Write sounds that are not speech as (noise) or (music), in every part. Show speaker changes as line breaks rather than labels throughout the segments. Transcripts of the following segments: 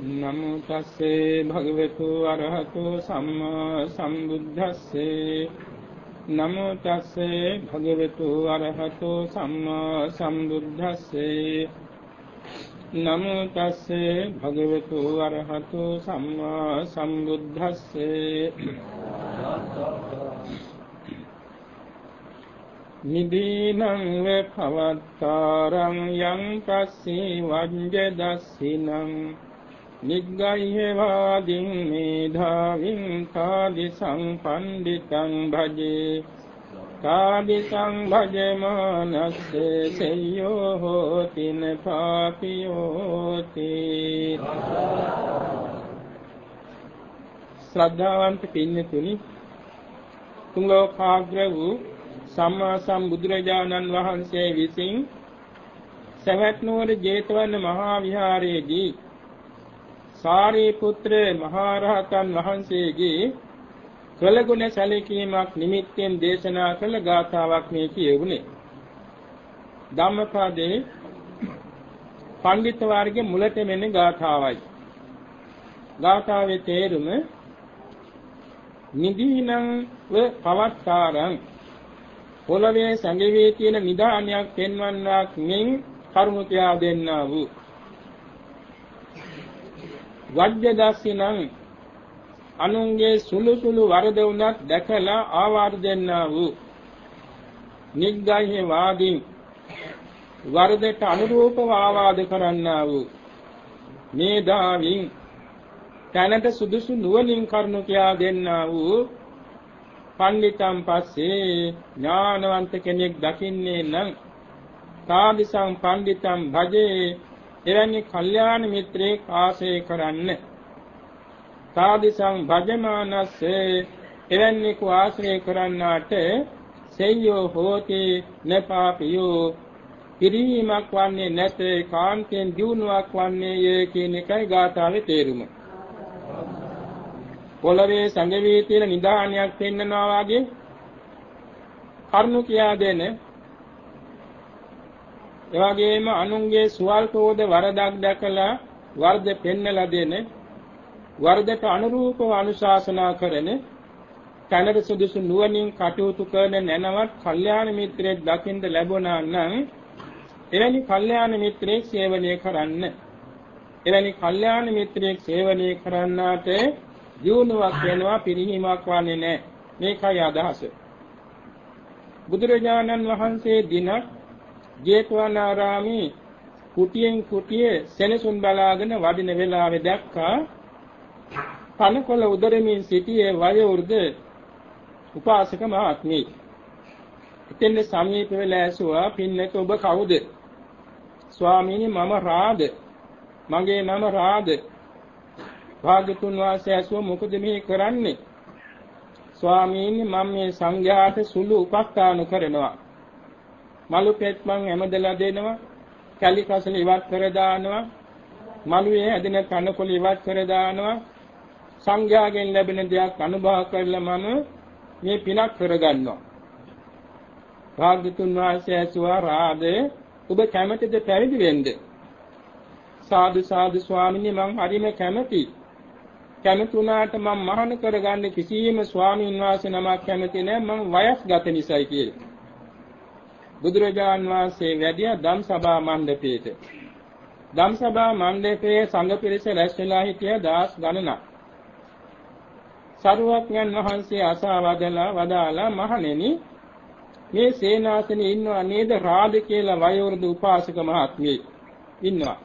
නමෝ තස්සේ භගවතු අරහතු සම්මා සම්බුද්දස්සේ. නමෝ තස්සේ භගවතු අරහතු සම්මා සම්බුද්දස්සේ. නමෝ තස්සේ භගවතු අරහතු සම්මා සම්බුද්දස්සේ. නිදීනං වේ පවත්තාරං යං තස්සී වජ්ජ දස්සිනං නිග්ගයිහ වාදින් මේධාවින් කාදි සංපණ්ඩිතං භජේ. කාදි සංභජමානස්සේ සෙය්‍යෝ හෝතින පාපියෝති. ශ්‍රද්ධාවන්ත පින්නතුනි තුන් ලෝකාග්‍ර වූ සම්මා සම්බුදුරජාණන් වහන්සේ විසින් සවැත් නුවර ජේතවන මහා විහාරයේදී සාරිපුත්‍ර මහා රහතන් වහන්සේගේ කළගුණ සැලකීමක් නිමිත්තෙන් දේශනා කළ ගාථාවක් මේ කියුනේ. ධම්මපදයේ පඬිත් වර්ගයේ මුලට මෙන්න ගාථාවයි. ගාථාවේ තේරුම නිදීනං ව පවත්තාරං පොළවේ සැඟවී තියෙන නිදානියක් පෙන්වන්නක් මෙන් කරුණු කියා දෙන්නා වූ වජ්‍ය දස්සිනං අනුන්ගේ සුළු සුළු වරද වුණත් දැකලා ආවාද දෙන්නා වූ නිග්ගයිහ වාදීන් වරදට අනුරූපව ආවාද කරන්නා වූ මේදාවින් තැනට සුදුසු නුවණින් කරුණු කියා දෙන්නා වූ පණ්ඩිතම් පස්සේ ඥානවන්ත කෙනෙක් දකින්නේ නම් සාදිසං පණ්ඩිතම් භජේ එවැනි කල්යාණ මිත්‍රයෙක් ආශ්‍රය කරන්න. සාදිසං භජමානස්සේ. එවැනි කු ආශ්‍රය කරන්නාට සෙය්‍යෝ හෝති නපාපියෝ. පිරීමක් වන්නේ නැත කාන්තෙන් දියුණුවක් වන්නේ යේ කියන එකයි ගාථාවේ තේරුම. පොළවේ සංගවී තියෙන නිදානියක් පෙන්නනවා වගේ කරුණු කියා දෙන එවැගේම අනුන්ගේ සුවල්පෝද වරදක් දැකලා වර්ධ පෙන්නලා දෙන වර්ධට අනුරූපව අනුශාසනා කරන තනර සුදුසු නුවණින් කටයුතු කරන නැනවත් කල්යාණ මිත්‍රයෙක් දකින්න ලැබුණා නම් එවැනි කල්යාණ මිත්‍රයෙක් සේවනය කරන්න. එවැනි කල්යාණ මිත්‍රයෙක් සේවනය කරන්නාට දියුණුවක් වෙනවා පිරිහීමක් වන්නේ නැහැ. මේකයි අදහස. බුදුරජාණන් වහන්සේ දිනක් ජේතවනාරාමේ කුටියෙන් කුටිය සෙනසුන් බලාගෙන වඩින වෙලාවේ දැක්කා කනකොල උදරමින් සිටියේ වයෝවෘද උපාසක මහත්මිය. එතෙන් සමීප වෙලා ඇසුවා පින්නක ඔබ කවුද? ස්වාමීනි මම රාද. මගේ නම රාද. භාග්‍යතුන් වහන්සේ ඇසුවා මොකද මේ කරන්නේ? ස්වාමීනි මම මේ සංඝයාට සුළු උපස්ථාන කරනවා. මලු පෙත්මන් හැමදලා දෙනවා. කැලි කසල ඉවත් කර දානවා. මලුවේ හැදෙන කනකොළ ඉවත් කර දානවා. සංඝයාගෙන් ලැබෙන දෙයක් අනුභව කරලා මම මේ පිනක් කරගන්නවා. භාග්‍යතුන් වහන්සේ ඇසුවා රාදේ ඔබ කැමතිද පැවිදි වෙන්න? සාදු සාදු ස්වාමීනි මං හරිම කැමතියි. කැමතුණාට මම මහාන කරගන්න කිසියම් ස්වාමීන් වහන්සේ නමක් කැමති නෑ මම වයස්ගත නිසායි කියලා. බුදුරජාන් වහන්සේ වැඩිය ධම්සභා මණ්ඩපයේට. ධම්සභා මණ්ඩපයේ සංඝ පිරිස රැස් වෙලා හිටිය දාස් ගණනක්. සරුවක්ඥන් වහන්සේ අසවදලා වදාලා මහණෙනි මේ සේනාසනේ ඉන්නව නේද රාද කියලා වයෝවෘද උපාසක මහත්මිය ඉන්නවා.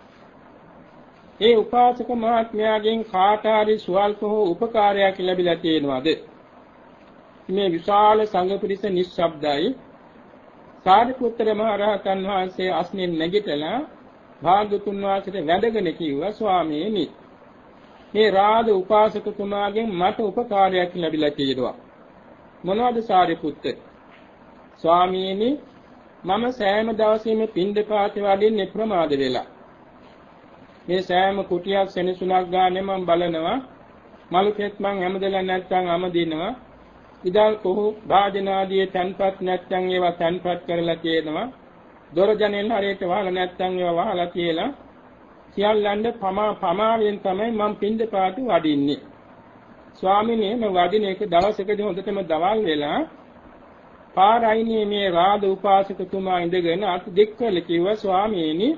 ඒ උපාසක මහත්මයාගෙන් කාට හරි සුවල්ප හෝ උපකාරයක් ලැබිලා තියෙනවද? මේ විශාල සංඝ පිරිස නිශ්ශබ්දයි. සාරිපුත්‍ර මහ රහතන් වහන්සේ අස්නෙන් නැගිටලා භාග්‍යතුන් වහන්සේට වැඳගෙන කිව්වා ස්වාමීනි මේ රාජ උපාසකතුමාගෙන් මට උපකාරයක් ලැබිලා තියෙනවා. මොනවද සාරිපුත්ත? ස්වාමීනි මම සෑම දවසෙම පින්දපාතේ වඩින්නේ ප්‍රමාද වෙලා. මේ සෑම කුටියක් සෙනසුණක් ගානේ මම බලනවා. මලු කෙත් මං හැමදෙලා නැත්තම් අමදිනවා. ඉදල් කොහො භාජන ආදී තන්පත් නැත්තම් ඒවා තන්පත් කරලා තියෙනවා. දොර ජනෙල් හරියට වහලා නැත්තම් ඒවා වහලා කියලා සියල්ලන්ට පමා පමාවෙන් තමයි මම පින්දපාත වඩින්නේ. ස්වාමිනේ මම වඩින එක දවසකදී හොඳටම දවල් වෙලා පාරයිනේ මේ රාද උපාසකතුමා ඉඳගෙන අත් දෙක්කල කිව්වා ස්වාමීනි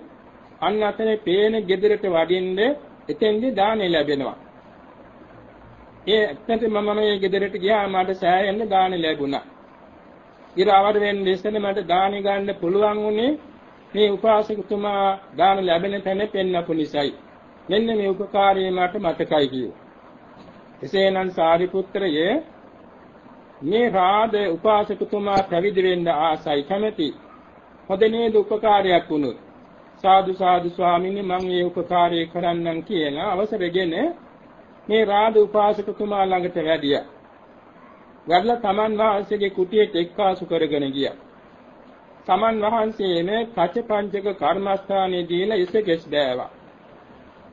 අන්න අතනේ පේන ගෙදරට වඩින්න එතෙන්දී දානෙ ලැබෙනවා. ඒ ඇත්තට මම මේ ගෙදරට ගියා මට සෑහෙන්න දානෙ ලැබුණා. ඉරවර වෙන්න ඉස්සෙල්ලා මට දානෙ ගන්න පුළුවන් වුණේ මේ උපාසකතුමා දාන ලැබෙන තැන පෙන්වපු නිසායි. මෙන්න මේ උපකාරය මට මතකයි කිව්වා. එසේනම් සාරිපුත්‍රයේ මේ රාද උපාසකතුමා පැවිදි වෙන්න ආසයි කැමැති. හොඳ නේද උපකාරයක් වුණොත්. සාදු සාදු ස්වාමීනි මම මේ උපකාරය කරන්නම් කියලා අවසරගෙන මේ රාද උපාසකතුමා ළඟට වැඩියා. වැඩලා තමන් වහන්සේගේ කුටියට එක්කාසු කරගෙන ගියා. තමන් වහන්සේම කචපංචක කර්මස්ථානයේ දීලා ඉසකෙස් දෑවා.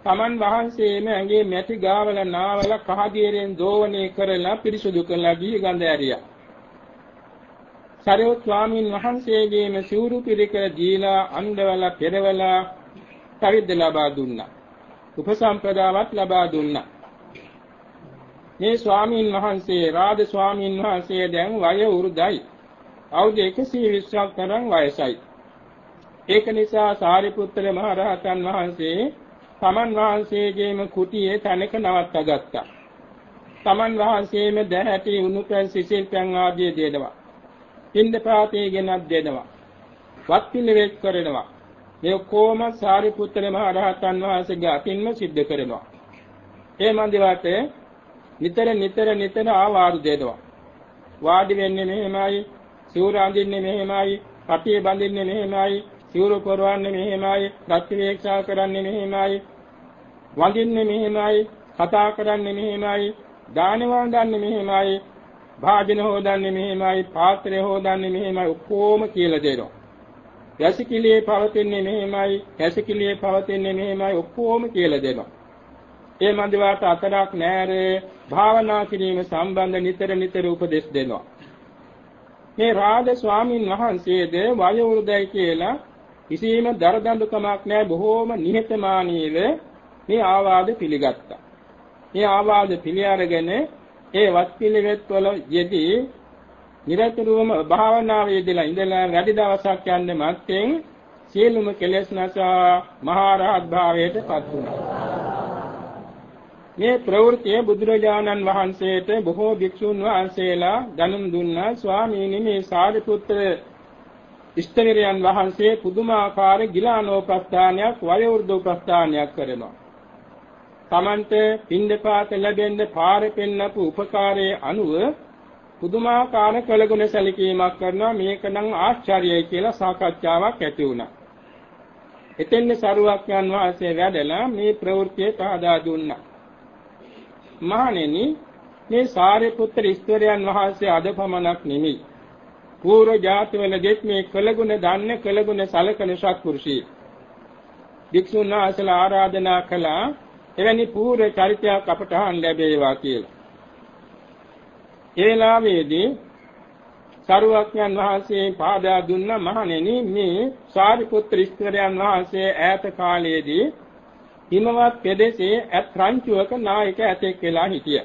තමන් වහන්සේම ඇඟේ මැටි ගාවල නාවල කහදියරෙන් දෝවණේ කරලා පිරිසුදු කළා ගිහි ගඳ ඇරියා. සරියොත් ස්වාමීන් වහන්සේගේම සිවුරු පිළිකර දීලා අන්දවල පෙරවලා පරිද්ද ලබා දුන්නා. උපසම්පදාවත් ලබා දුන්නා. මේ ස්වාමීන් වහන්සේ රාද ස්වාමීන් වහන්සේ දැන් වය උරුදයි. අවුරුදු 120ක් තරම් වයසයි. ඒක නිසා සාරිපුත්‍ර මහ රහතන් වහන්සේ තමන් වහන්සේගේම කුටියේ තැනක නවත්තා ගත්තා. තමන් වහන්සේම දැහැටි උණු පැන් සිසිල් පැන් ආදී දෙනවා. පින්දපාතේ ගෙනත් දෙනවා. වත් පිළිවෙත් කරනවා. මේ කොම සාරිපුත්‍ර මහ රහතන් වහන්සේගේ අතින්ම සිද්ධ කරනවා. ඒ මන්දිරට නිතර නිතර නිතර ආවාරු දෙනවා. වාඩි වෙන්නේ මෙහෙමයි, සිවුර අඳින්නේ මෙහෙමයි, කටිය බඳින්නේ මෙහෙමයි, සිවුර පොරවන්නේ මෙහෙමයි, ප්‍රතිවේක්ෂා කරන්නේ මෙහෙමයි, වඳින්නේ මෙහෙමයි, කතා කරන්නේ මෙහෙමයි, දාන වන්දන්නේ මෙහෙමයි, භාජන හොදන්නේ මෙහෙමයි, පාත්‍රය හොදන්නේ මෙහෙමයි ඔක්කොම කියලා දෙනවා. වැසිකිළියේ පවතින්නේ මෙහෙමයි, කැසිකිළියේ පවතින්නේ මෙහෙමයි ඔක්කොම කියලා දෙනවා. ඒ මන්දිවාට අතරක් නැරේ භාවනා කිරීම සම්බන්ධ නිතර නිතර උපදෙස් දෙනවා. මේ රාජ ස්වාමින් වහන්සේද වයෝවෘදයි කියලා කිසිම දරදඬුකමක් නැහැ බොහෝම නිහතමානීව මේ ආවාද පිළිගත්තා. මේ ආවාද පිළි අරගෙන ඒ වත් පිළිවෙත් වල යෙදී නිරතුරුවම භාවනාවේ යෙදලා ඉඳලා වැඩි දවසක් යන්නේ මැත්තෙන් සියලුම කෙලෙස් නැසා මහා රහත් භාවයට පත් වුණා. මේ ප්‍රවෘත්තිය බුදුරජාණන් වහන්සේට බොහෝ භික්ෂුන් වහන්සේලා දනුම් දුන්නා ස්වාමීනි මේ සාරිපුත්‍ර ඉෂ්ඨවිරයන් වහන්සේ පුදුමාකාර ගිලානෝපස්ථානයක් වයෝවෘද්ධෝපස්ථානයක් කරනවා. Tamante පින්දපාත ලැබෙන්න පාර පෙන්නපු උපකාරයේ අනුව පුදුමාකාර කළගුණ සැලකීමක් කරනවා මේක නම් ආශ්චර්යයි කියලා සාකච්ඡාවක් ඇති වුණා. එතෙන්නේ සරුවක්යන් වහන්සේ වැඩලා මේ ප්‍රවෘත්තිය පහදා දුන්නා. මහණෙනි මේ සාරිපුත්‍ර ඉස්තරයන් වහන්සේ අද පමණක් නෙමෙයි. පූර්ව ජාතිවලදීත් මේ කළගුණ දන්නේ කළගුණ සලකන සත්පුරුෂී. වික්ෂුන් වහන්සේලා ආරාධනා කළා එවැනි පූර්ව චරිතයක් අපට අහන්න ලැබේවා කියලා. ඒ වෙලාවේදී සරුවක්ඥන් වහන්සේ පාදා දුන්න මහණෙනි මේ සාරිපුත්‍ර ඉස්තරයන් වහන්සේ ඈත කාලයේදී හිමවත් ප්‍රදේශයේ ඇත් රංචුවක නායක ඇතෙක් වෙලා හිටිය.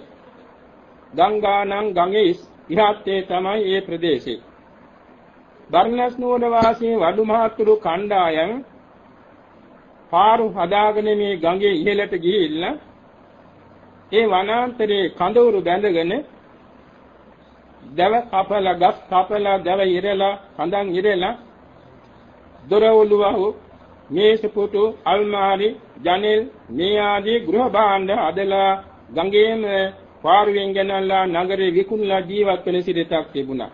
ගංගානම් ගඟේ ඉහත්තේ තමයි ඒ ප්‍රදේශේ. බර්ණස් නුවර වාසී වඩුමහතුරු කණ්ඩායම් පාරු හදාගෙන මේ ගඟේ ඉහළට ගිහිල්ලා ඒ වනාන්තරයේ කඳවුරු බැඳගෙන දව කපලා ගස් කපලා දව ඉරලා කඳන් ඉරලා දොරවලුවහු මේස පුටු අල්මාරි ජනෙල් මේ ආදී ගෘහ භාණ්ඩ හදලා ගඟේම පාරුවෙන් ගෙනල්ලා නගරේ විකුණලා ජීවත් වෙන සිරිතක් තිබුණා.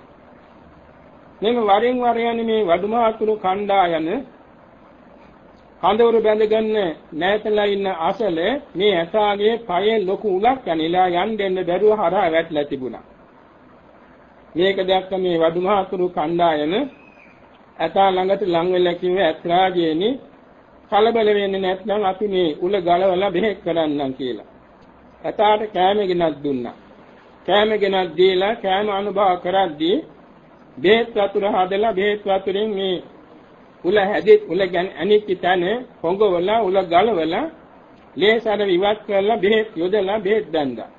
මෙම වරින් වර යන්නේ මේ වඩුමාතුරු කණ්ඩායම කඳවුරු බැඳගන්න නැතලා ඉන්න අසල මේ ඇතාගේ පයේ ලොකු උලක් යනිලා යන් දෙන්න බැරුව හරහා වැටලා තිබුණා. මේක දැක්ක මේ වඩුමහතුරු කණ්ඩායම ඇතා ළඟට ලං වෙලා කිව්වේ ඇත්‍රාගේනි කලබල වෙන්නේ නැත්නම් අපි මේ උල ගලවලා බෙහෙත් කරන්නම් කියලා. ඇතාට කෑම ගෙනත් දුන්නා. කෑම ගෙනත් දීලා කෑම අනුභව කරද්දී බෙහෙත් වතුර හදලා බෙහෙත් වතුරෙන් මේ උල හැදෙත් උල ගැන අනිත් තැන පොඟවල උල ගලවල ලේසර ඉවත් කරලා බෙහෙත් යොදලා බෙහෙත් දැන්දා.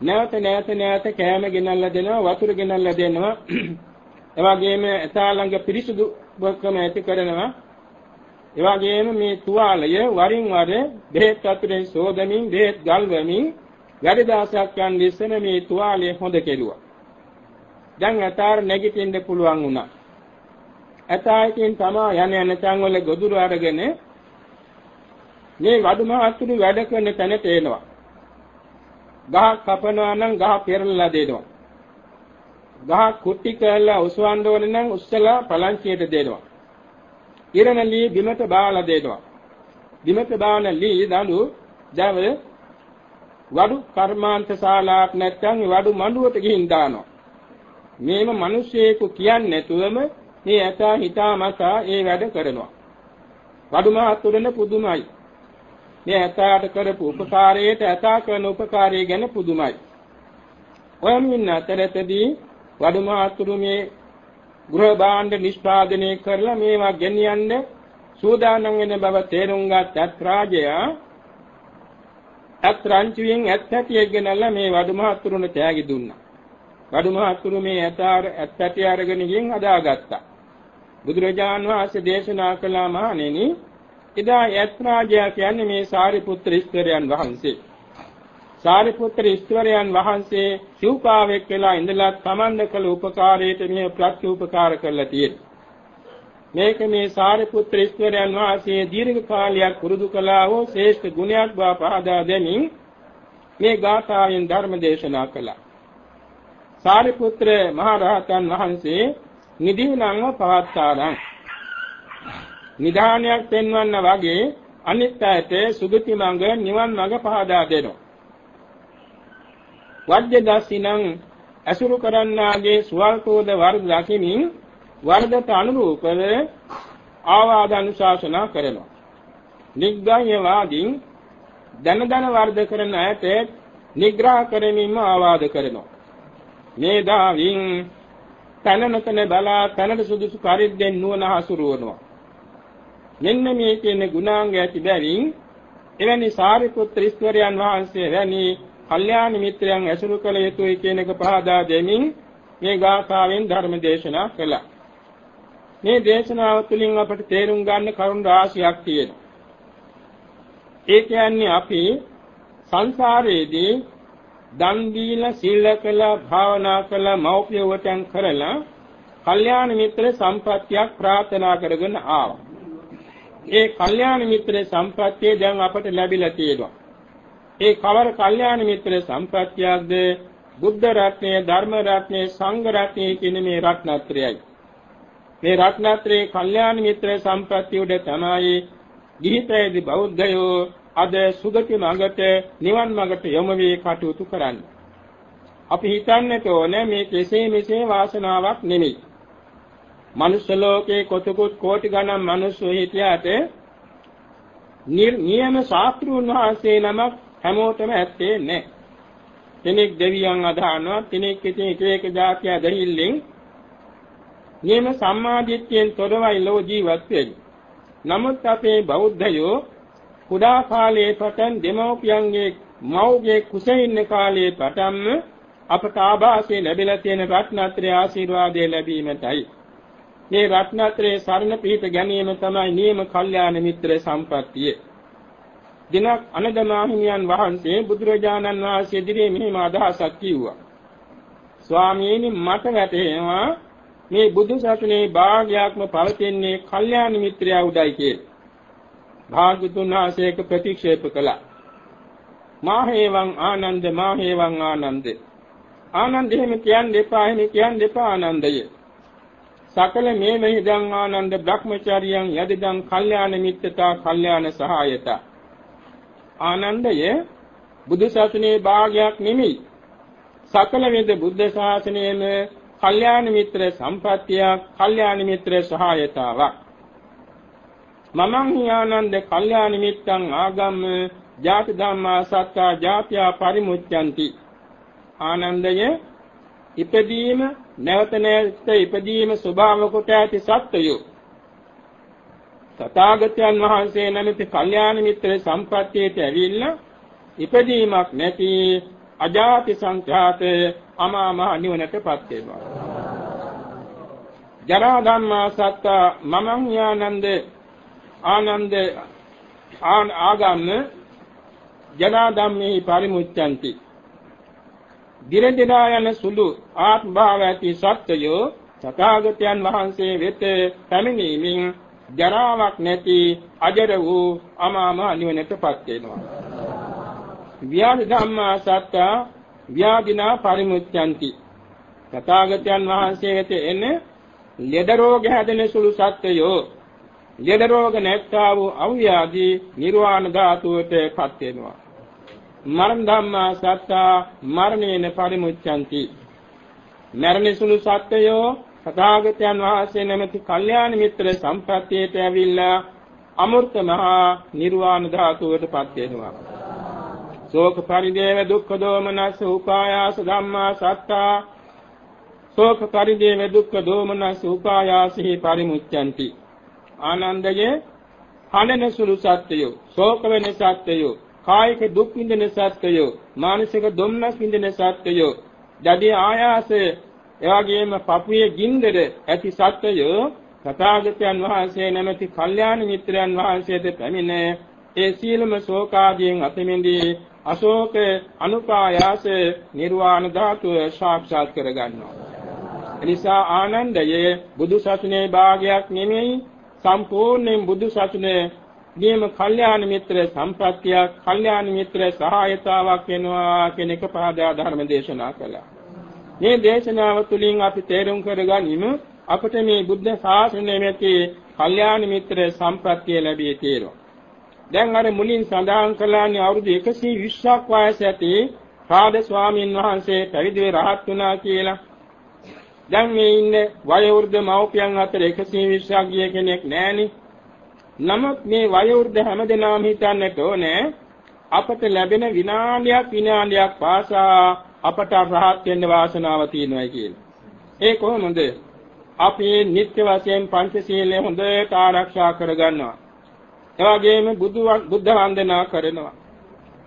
නැවත නැවත නැවත කෑම ගෙනල්ලා දෙනවා වතුර ගෙනල්ලා දෙනවා. (clears throat) එවාගෙම එතා ළඟ පිරිසුදු බොක්කම ඇති කරනවා. එවාගෙම මේ තුවාලය වරින් වර බෙහෙත් වතුරෙන් සෝදමින් බෙහෙත් ගල්වමින් වැඩි දවසක් යන ඉස්සෙන මේ තුවාලය හොඳ කෙරුවා. දැන් අතාර නැගිටින්න පුළුවන් වුණා. අතායකින් තමා යන යන තැන් වල ගොදුරු අරගෙන මේ වඩුමහත්තුරු වැඩ කරන තැනට එනවා. ගහ කපනවා නම් ගහ පෙරලලා දෙනවා. ගහ කුටි කරලා උස්වන්න ඕනේ නම් උස්සලා පලංචියට දෙනවා. ඉරණ ලී බිමට බාලා දෙනවා. බිමට බාන ලී දඬු දැව වඩු කර්මාන්ත ශාලාවක් නැත්නම් වඩු මඬුවට ගිහින් දානවා. මේම මිනිස්සෙකු කියන්නේ නැතුවම මේ ඇතා හිතාමතා ඒ වැඩ කරනවා. වඩු මහත්තුරන පුදුමයි. මේ ඇතාට කරපු උපකාරයට ඇතා කරන උපකාරය ගැන පුදුමයි. ඔයම ඉන්න අතරතදී වඩු මහත්තුරු මේ ගෘහ භාණ්ඩ නිෂ්පාදනය කරලා මේවා ගෙනියන්න සූදානම් වෙන බව තේරුම් ගත් රාජයා අත් රංචුවෙන් ඇත් හැටියෙක් ගෙනල්ලා මේ වඩු මහත්තුරුන්ට තෑගි දුන්නා. වඩු මහත්තුරු මේ ඇතාර ඇත් හැටිය අරගෙන ගින් හදාගත්තා. බුදුරජාන් වහන්සේ දේශනා කළා මහණෙනි එදා ඇත් රාජයා කියන්නේ මේ සාරිපුත්‍ර ඉස්තරයන් වහන්සේ. සාරිපුත්‍ර ඉස්තරයන් වහන්සේ සිව්පාවෙක් වෙලා ඉඳලා තමන්ද කළ උපකාරයට මේ ප්‍රත්‍යූපකාර කළා තියෙනවා. මේක මේ සාරිපුත්‍ර ඉස්වරයන් වහන්සේ දීර්ඝ කාලයක් පුරුදු කළා වූ ශ්‍රේෂ්ඨ ගුණයක් බව පහදා දෙමින් මේ ගාථාවෙන් ධර්ම දේශනා කළා. සාරිපුත්‍ර මහ රහතන් වහන්සේ නිදීනංව පවත්තාරං නිධානයක් පෙන්වන්න වගේ අනිත් අයට සුගති මඟ නිවන් මඟ පහදා දෙනවා. වජ්‍ය දස්සිනං අසුරු කරන්නාගේ සුවල්පෝද වර්ධ දකිමින් වර්ධට අනුරූපව ආවාද අනුශාසනා කරනවා. නිග්ගායවාදීන් දන දන වර්ධ කරන අයට නිග්‍රහ කරමින්ම ආවාද කරනවා. මේ දාවින් තනනතන බලා තනට සුදුසු පරිද්දෙන් නුවණ හසුරුවනවා. මෙන්න මේ කියන ගුණාංග ඇති බැවින් එවැනි සාරිපුත්‍ර ඊශ්වරයන් වහන්සේ වැනි කල්යාණ මිත්‍රයන් ඇසුරු කළ යුතුයි කියන එක පහදා දෙමින් මේ ගාථාවෙන් ධර්ම දේශනා කළා. මේ දේශනාව තුළින් අපට තේරුම් ගන්න කරුණු රාශියක් තියෙනවා. ඒ කියන්නේ අපි සංසාරයේදී දන් දීලා සීල කළා භාවනා කළා මෞපිය වටන් කරලා කල්යාණ මිත්‍ර සම්පත්තියක් ප්‍රාර්ථනා කරගෙන ආවා. ඒ කල්යාණ මිත්‍ර සම්පත්තිය දැන් අපට ලැබිලා තියෙනවා. ඒ කවර කල්යාණ මිත්‍ර සම්පත්තියක්ද බුද්ධ රත්නය, ධර්ම රත්නය, සංඝ රත්නය කියන මේ රත්නත්‍රයයි. මේ රත්නත්‍රයේ කල්යාණ මිත්‍ර සම්ප්‍රත්‍ය උඩ තමයි ගිහිපැවිදි බෞද්ධයෝ අද සුගති මඟට නිවන් මඟට යොමු වී කටයුතු කරන්නේ. අපි හිතන්නට ඕනේ මේ කෙසේ මෙසේ වාසනාවක් නෙමෙයි. මනුෂ්‍ය ලෝකේ කොතකුත් කෝටි ගණන් මිනිස්සු හිටියට නියම ශාස්ත්‍රුන් වහන්සේ නමක් හැමෝටම ඇත්තේ නැහැ. කෙනෙක් දෙවියන් අදහනවා, කෙනෙක් ඉතින් එක එක જાතිය දෙහිල්ලෙන් නියම සම්මාදිට්ඨියෙන් තොරවයි ලෝ ජීවත් වෙන්නේ. නමුත් අපේ බෞද්ධයෝ කුඩා කාලයේ පටන් දෙමෝපියන්ගේ මව්ගේ කුසේ ඉන්න කාලයේ පටන්ම අපට ආభాසයේ ලැබිලා තියෙන රත්නත්‍රයේ ආශිර්වාදය ලැබීමටයි. මේ රත්නත්‍රයේ සරණ පිහිට ගැනීම තමයි නියම කල්යාණ මිත්‍ර සම්පත්තිය. දිනක් අනදමාහිමියන් වහන්සේ බුදුරජාණන් වහන්සේ ඉදිරියේ මෙහිම අදහසක් කිව්වා. ස්වාමීනි මට වැටහෙනවා මේ බුදු සසුනේ භාග්‍යයක්ම පවතින්නේ කල්යාණ මිත්‍රයා උඩයි කියලා. භාග්‍යතුන් වහන්සේක ප්‍රතික්ෂේප කළා. මාහේවං ආනන්ද මාහේවං ආනන්ද. ආනන්ද එහෙම කියන්න එපා එහෙම කියන්න එපා ආනන්දය. සකල මේ මෙහිදං ආනන්ද බ්‍රහ්මචාරියං යදිදං කල්යාණ මිත්‍රතා කල්යාණ සහායතා. ආනන්දය බුදු සසුනේ භාගයක් නෙමෙයි. සකල වේද බුද්ධ ශාසනයේම කල්යාණ මිත්‍ර සම්පත්තියක්, කල්යාණ මිත්‍ර සහායතාවක්. මමං ආනන්ද කල්යාණ මිත්තං ආගම් ජාති ධම්මා සත්තා ජාත්‍යා පරිමුච්ඡanti. ආනන්දය ඉපදීම නැවත නැවත ඉපදීම ස්වභාව කොට ඇති සත්වයෝ තථාගතයන් වහන්සේ නැමැති කල්යාණ මිත්‍ර සම්ප්‍රත්‍යයට ඇවිල්ලා ඉපදීමක් නැති අජාති සංඛ්‍යාත අමා මහ නිවනටපත් වෙනවා. ජරා ධම්මා සත්ත මමං යානන්ද ආනන්ද ආගම්ම ජනා ධම්මේ පරිමුච්ඡanti. දිරදිනා යන සුළු ආත්ම භාව ඇති සත්‍යයෝ තථාගතයන් වහන්සේ වෙත පැමිණීමෙන් ජරාවක් නැති අජර වූ අමාම නිවනටපත් වෙනවා. ව්‍යාධි ධම්මා සත්ත ව්‍යාධිනා පරිමුච්ඡanti. තථාගතයන් වහන්සේ වෙත එන ලෙඩ රෝග හැදෙන සුළු සත්‍යයෝ ලෙඩ රෝග නැත්තා වූ අව්‍යාධි නිර්වාණ ධාතුවටපත් වෙනවා. මරණ ධම්මා සත්තා මරණේන පරිමුච්ඡanti. මරණ සුළු සත්‍යයෝ තථාගතයන් වහන්සේ නැමැති කල්යාණ මිත්‍ර සම්ප්‍රත්‍යයට ඇවිල්ලා අමෘත මහා නිර්වාණ ධාතුවටපත් වෙනවා. ශෝක පරිදේව දුක්ඛ දෝමනස් උපායාස ධම්මා සත්තා ශෝක පරිදේව දුක්ඛ දෝමනස් උපායාසෙහි පරිමුච්ඡanti. ආනන්දයේ හනන සුළු සත්‍යයෝ ශෝක වෙන සත්‍යයෝ කායික දුක් විඳින සත්‍යයෝ මානසික දුම්නස් විඳින සත්‍යයෝ දඩේ ආයාසය එවාගෙම පපුවේ ගින්දර ඇති සත්‍යයෝ තථාගතයන් වහන්සේ නැමැති කල්යාණ මිත්‍රයන් වහන්සේට පැමිණ ඒ සීලම ශෝකාදීන් අතමින්දී අශෝක අනුපායාස නිර්වාණ ධාතුව සාක්ෂාත් කරගන්නවා. එනිසා ආනන්දයේ බුදු සසුනේ භාගයක් නෙමෙයි සම්පූර්ණයෙන් බුදු සසුනේ නියම කල්යාණ මිත්‍ර සම්ප්‍රත්‍යක් කල්යාණ මිත්‍ර සහායතාවක් වෙනවා කියන එක පහදා ධර්ම දේශනා කළා. මේ දේශනාව තුළින් අපි තේරුම් කරගනිමු අපට මේ බුද්ධ ශාසනයේ නැති කල්යාණ මිත්‍ර සම්ප්‍රත්‍ය ලැබී තියෙනවා. දැන් අර මුලින් සඳහන් කළානේ අවුරුදු 120ක් වයස ඇති රාද ස්වාමීන් වහන්සේ පැවිදි වෙ රහත් වුණා කියලා. දැන් මේ ඉන්නේ වයෝවෘද්ධ මව්පියන් අතර 120ක් ගිය කෙනෙක් නැහෙනේ. නමුත් මේ වයෝවෘද්ධ හැමදෙනාම හිතන්නට ඕනේ අපට ලැබෙන විනාඩියක් විනාඩියක් පාසා අපට රහත් වෙන්න වාසනාව තියෙනවා කියලා. ඒ කොහොමද? අපි නිත්‍ය වශයෙන් පංචශීලය හොඳට ආරක්ෂා කරගන්නවා. එවැගේම බුදු බුද්ධ වන්දනා කරනවා.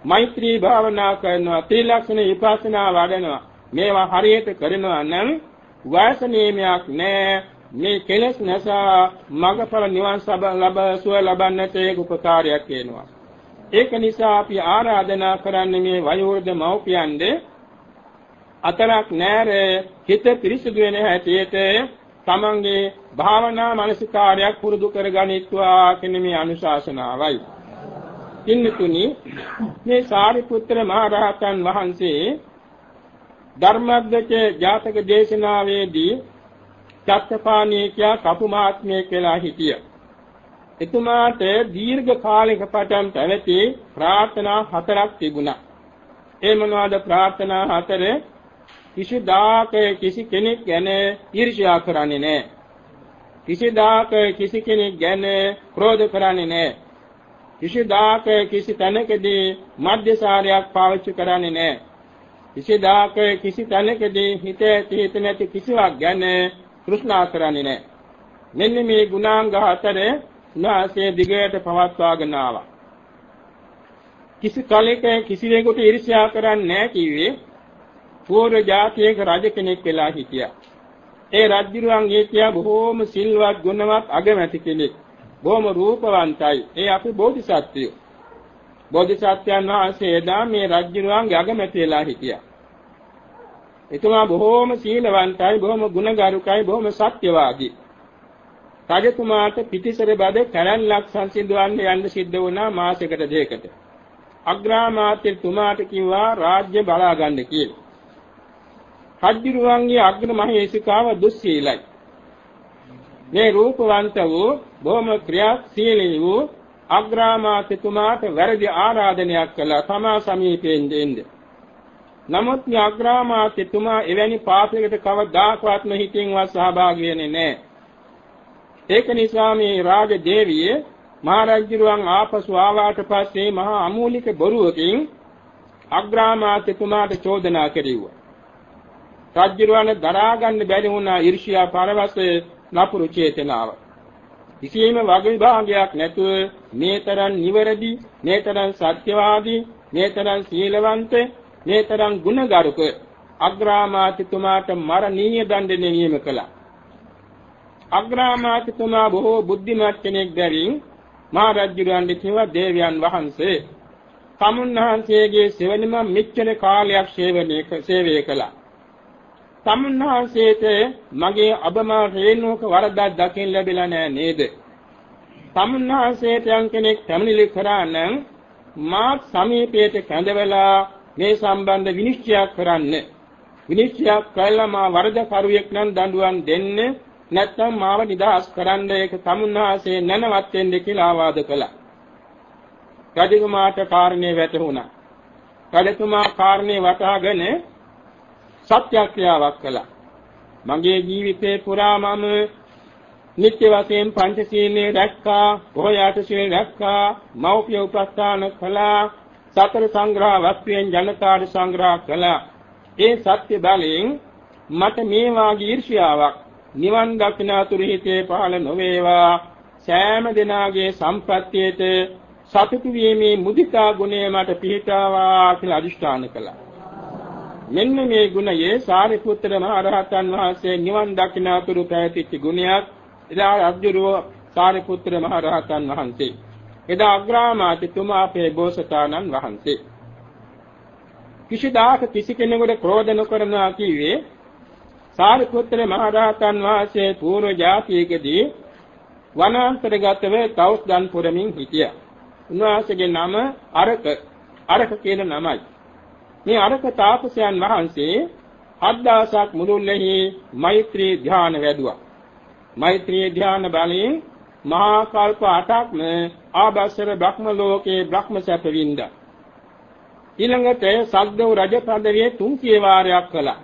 මෛත්‍රී භාවනා කරනවා. ත්‍රිලක්ෂණ විපස්සනා වඩනවා. මේවා හරියට කරනවා නම් වයස නියමයක් නැහැ. මේ කෙලෙස් නැසා මගඵල නිවන් ලබ සුව ලබන්නට ඒක උපකාරයක් වෙනවා. ඒක නිසා අපි ආරාධනා කරන්නේ මේ වයෝවෘද්ධ මව්පියන්ගේ අතරක් නැර හිත පිරිසිදු වෙන හැටියට තමන්ගේ භාවනා මානසිකාරයක් පුරුදු කරගනිත්වා කියන මේ අනුශාසනාවයි. ඉන්නතුනි මේ සාරිපුත්‍ර මහ රහතන් වහන්සේ ධර්මද්දක ජාතක දේශනාවේදී චත්තපාණී කියා කපු මහත්මිය කියලා හිටියා. එතුමාට දීර්ඝ කාලයක පටන් පැවති ප්‍රාර්ථනා හතරක් තිබුණා. ඒ මොනවාද ප්‍රාර්ථනා හතරේ? කිසිදාක කිසි කෙනෙක් ගැන ඊර්ෂ්‍යා කරන්නේ නැහැ. කිසිදාක කිසි කෙනෙක් ගැන ක්‍රෝධ කරන්නේ නැහැ. කිසිදාක කිසි තැනකදී මධ්‍යසාරයක් පාවිච්චි කරන්නේ නැහැ. කිසිදාක කිසි තැනකදී හිත හිත නැති කිසිවක් ගැන තෘෂ්ණා කරන්නේ නැහැ. මෙන්න මේ ගුණාංග හතර උන්වහන්සේ දිගට පවත්වාගෙන ආවා. කිසි කලෙක කිසිවෙකුට ඊර්ෂ්‍යා කරන්නේ නැහැ කිව්වේ පූර්ව ජාතියක රජ කෙනෙක් වෙලා හිටියා. ඒ රජුරුවන්ගේ කියා බොහෝම සිල්වත් ගුණවත් අගමැති කෙනෙක්. බොහොම රූපවන්තයි. ඒ අපි බෝධිසත්වයෝ. බෝධිසත්වයන් වහන්සේ එදා මේ රජුරුවන්ගේ අගමැති වෙලා හිටියා. එතුමා බොහෝම සීලවන්තයි, බොහොම ගුණගරුකයි, බොහොම සත්‍යවාදී. රජතුමාට පිටිසර බද කැලණ්ලක් සංසිඳවන්න යන්න සිද්ධ වුණා මාසයකට දෙකකට. අග්‍රාමාත්‍ය තුමාට කිව්වා රාජ්‍ය බලා ගන්න කියලා. රජ්ජුරුවන්ගේ අග්‍ර මහේසිකාව දුස්සීලයි. මේ රූපවන්ත වූ බොහොම ක්‍රියාශීලී වූ අග්‍රාමාත්‍යතුමාට වැරදි ආරාධනයක් කළා තමා සමීපයෙන් දෙන්න. නමුත් මේ අග්‍රාමාත්‍යතුමා එවැනි පාපයකට කවදාකවත්ම හිතින්වත් සහභාගී වෙන්නේ නැහැ. ඒක නිසා මේ රාජ දේවිය මහරජුරුවන් ආපසු ආවාට පස්සේ මහා අමූලික බොරුවකින් අග්‍රාමාත්‍යතුමාට චෝදනා කෙරෙව්වා. රජ්ජුරුවන දරා ගන්න බැරි වුණා ඊර්ෂ්‍යා පරවසේ නපුරු චේතනාව. කිසියම් වග විභාගයක් නැතුව මේතරම් නිවැරදි, මේතරම් සත්‍යවාදී, මේතරම් සීලවන්ත, මේතරම් ගුණගරුක අග්‍රාමාත්‍යතුමාට මරණීය දඬුවම් නියම කළා. අග්‍රාමාත්‍යතුමා බොහෝ බුද්ධිමත් කෙනෙක් බැවින් මා රජුරන්ට කිව්වා දේවයන් වහන්සේ තමුන්වහන්සේගේ සෙවණිම මෙච්චර කාලයක් සේවය කළා. තමුන්වහන්සේට මගේ අබමා රේණුක වරදක් දකින්න ලැබිලා නෑ නේද? තමුන්වහන්සේට යම් කෙනෙක් පැමිණිලි කරා නම් මා සමීපයට කැඳවලා මේ සම්බන්ධ විනිශ්චයක් කරන්න. විනිශ්චයක් කළා මා වරදකරුවෙක් නම් දඬුවම් දෙන්නේ නැත්නම් මාව නිදහස් කරන්න ඒක තමුන්වහන්සේ නැනවත් වෙන්න කියලා ආවාද කළා. රජකුමාරට කාරණේ වැටහුණා. රජතුමා කාරණේ වටහාගෙන සත්‍යක්‍රියාවක් කළා. මගේ ජීවිතේ පුරා මම නිත්‍ය වශයෙන් පංචශීලයේ රැක්කා, බොහෝයාට සීල රැක්කා, මෞපිය උපස්ථාන කළා, සතර සංග්‍රහ වස්තුයෙන් ජනතාවට සංග්‍රහ කළා. ඒ සත්‍ය බලයෙන් මට මේ වාගේ ඊර්ෂ්‍යාවක් නිවන් දක්නාතුරු හිතේ පහළ නොවේවා සෑම දිනාගේ සම්පත්තියට සතුටු වීමේ මුදිතා ගුණය මට පිහිටාවා කියලා අදිෂ්ඨාන කළා. මෙන්න මේ ගුණයේ සාරිපුත්‍ර මහ රහතන් වහන්සේ නිවන් දක්නාතුරු පැවතිච්ච ගුණයක් එදා අර්ජුනව සාරිපුත්‍ර මහ රහතන් වහන්සේ එදා අග්‍රාමාත්‍යතුමා අපේ බෝසතාණන් වහන්සේ කිසිදාක කිසි කෙනෙකුට ක්‍රෝධ නොකරනවා කිව්වේ සාරිපුත්‍ර මහ රහතන් වහන්සේ පූර්ව જાතියකදී වනාන්තරගතව තවුස්දන් පුරමින් හිටියා. උන්වහන්සේගේ නම අරක අරක කියන නමයි. මේ අරක තාපසයන් වහන්සේ හත් දවසක් මුළුල්ලෙහි මෛත්‍රී ධ්‍යාන වැඩුවා. මෛත්‍රී ධ්‍යාන බලයෙන් මහා කල්ප 8ක්ම ආබස්සර බ්‍රහ්ම ලෝකේ බ්‍රහ්ම සැප වින්දා. ඊළඟට සද්දව රජ පදවියේ තුන් කීවාරයක් කළා.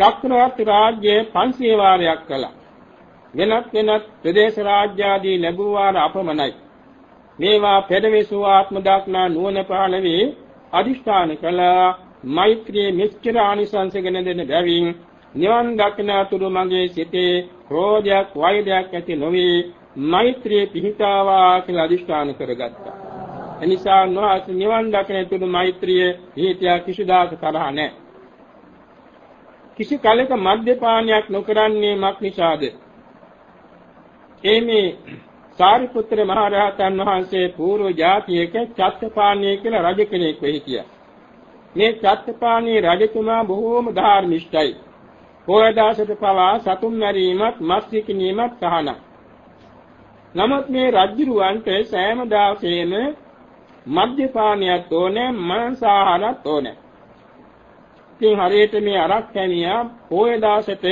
චක්‍රවර්ති රාජ්‍යයේ 500 වාරයක් කළා. වෙනත් වෙනත් ප්‍රදේශ රාජ්‍ය ආදී ලැබුව වාර අපමණයි. මේවා පෙරවිසු ආත්ම දක්නා නුවණ පහළ වේ අදිෂ්ඨාන කළ මෛත්‍රී මෙච්චර ආනිසංසගෙන දෙන බැවින් නිවන් දක්නාතුරු මගේ සිතේ ක්‍රෝධයක් වෛරයක් ඇති නොවේ මෛත්‍රී පිහිටාවා කියලා අදිෂ්ඨාන කරගත්තා. එනිසා නොඅස් නිවන් දක්නතුරු මෛත්‍රිය හේතිය කිසිදාක තරහ නැහැ. කිසි කලක මද්යපානයක් නොකරන්නේ මක් නිසාද? එමේ සාරිපුත්‍ර මහ රහතන් වහන්සේ පූර්ව ජාතියක චත්තපාණී කියලා රජ කෙනෙක් වෙයි කියා. මේ චත්තපාණී රජතුමා බොහෝම ධාර්මිෂ්ඨයි. පොය දාසට පවා සතුම් මැරීමත් මස් විකිණීමත් තහනම්. නමුත් මේ රජුරවන්ට සෑම දාසේම මද්යපානියක් ඕනේ මාංශාහාරත් ඕනේ. ඉතින් හරියට මේ අරක් කැමියා පොය දාසට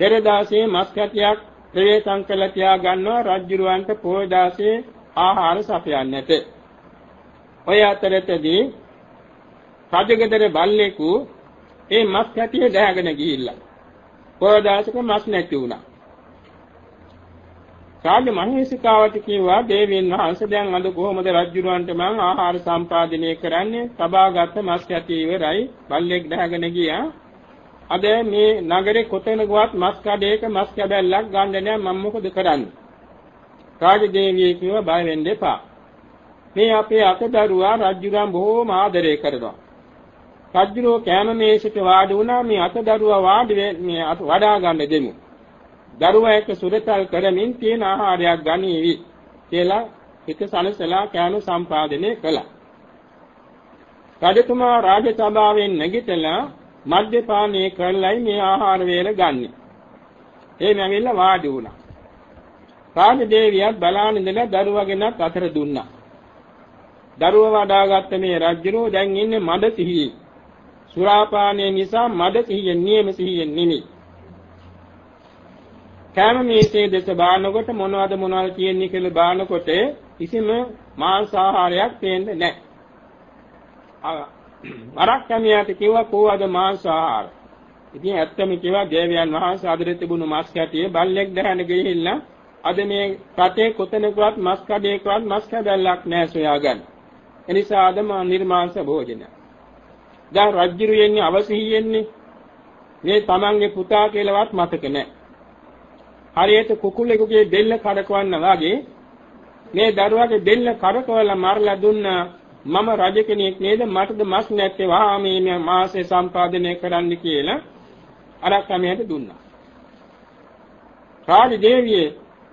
පෙර දාසේ මස් කැටියක් ප්‍රවේශම් කළ තියා ගන්නවා රජුරවන්ට පොයදාසේ ආහාර සපයන්නට. ඔය අතරතදී රජගෙදර බල්ලෙකු ඒ මස් කැටිය දැහැගෙන ගිහිල්ලා පොයදාසක මස් නැති වුණා. රාජ මහේසිකාවට කිව්වා දේවීන් වහන්සේ දැන් අද කොහොමද රජුරවන්ට මං ආහාර සම්පාදනය කරන්නේ? තබාගත් මස් කැටි ඉවරයි. බල්ලෙක් දැහැගෙන ගියා. අද මේ නගරේ කොතැනකවත් මස් කඩේක මස් කැබැල්ලක් ගන්න නෑ මම මොකද කරන්නේ? රාජදේවිය කිව්වා බය වෙන්න එපා. මේ අපේ අතදරුවා රජුරන් බොහෝම ආදරය කරනවා. රජුරෝ කෑම මේසෙට වාඩි වුණා මේ අතදරුවා වාඩි මේ වඩා ගන්න දෙමු. දරුවා එක්ක සුරතල් කරමින් තියෙන ආහාරයක් ගනීවි කියලා හිත සනසලා කෑම සම්පාදනය කළා. රජතුමා රාජසභාවෙන් නැගිටලා මද්යපානය කරලයි මේ ආහාර වේල ගන්නෙ. ඒ නැවිලා වාඩි වුණා. රාජදේවියත් බලාන ඉඳලා දරුවගෙනත් අතර දුන්නා. දරුව වඩාගත්ත මේ රජුරෝ දැන් ඉන්නේ මද සිහියේ. සුරාපානය නිසා මද සිහියෙන් නියම සිහියෙන් නෙමෙයි. කෑම මේසේ දෙස බානකොට මොනවද මොනවද කියන්නේ කියලා බානකොට කිසිම මාංශ ආහාරයක් පේන්නේ නැහැ. වරක් කැමියාට කිව්වා කොහොමද මාංශ ආහාර? ඉතින් ඇත්තම කිව්වා දේවයන් වහන්සේ අදට තිබුණු මස් කැටියේ බල්ලෙක් දැහන ගිහිල්ලා අද මේ රටේ කොතනකවත් මස් කඩේකවත් මස් කැදල්ලක් නැහැ සොයාගන්න. එනිසා අද මා නිර්මාංශ භෝජනය. දැන් රජ්ජිරු යන්නේ අවසිහියෙන්නේ මේ තමන්ගේ පුතා කියලාවත් මතක නැහැ. හරියට කුකුලෙකුගේ බෙල්ල කඩකවන්න වගේ මේ දරුවාගේ බෙල්ල කඩකවලා මරලා දුන්නා මම රජ කෙනෙක් නේද මටද මස් නැත්තේ වහා මේ මාසේ සම්පාදනය කරන්න කියලා අරක්කමයට දුන්නා. රාජ දේවිය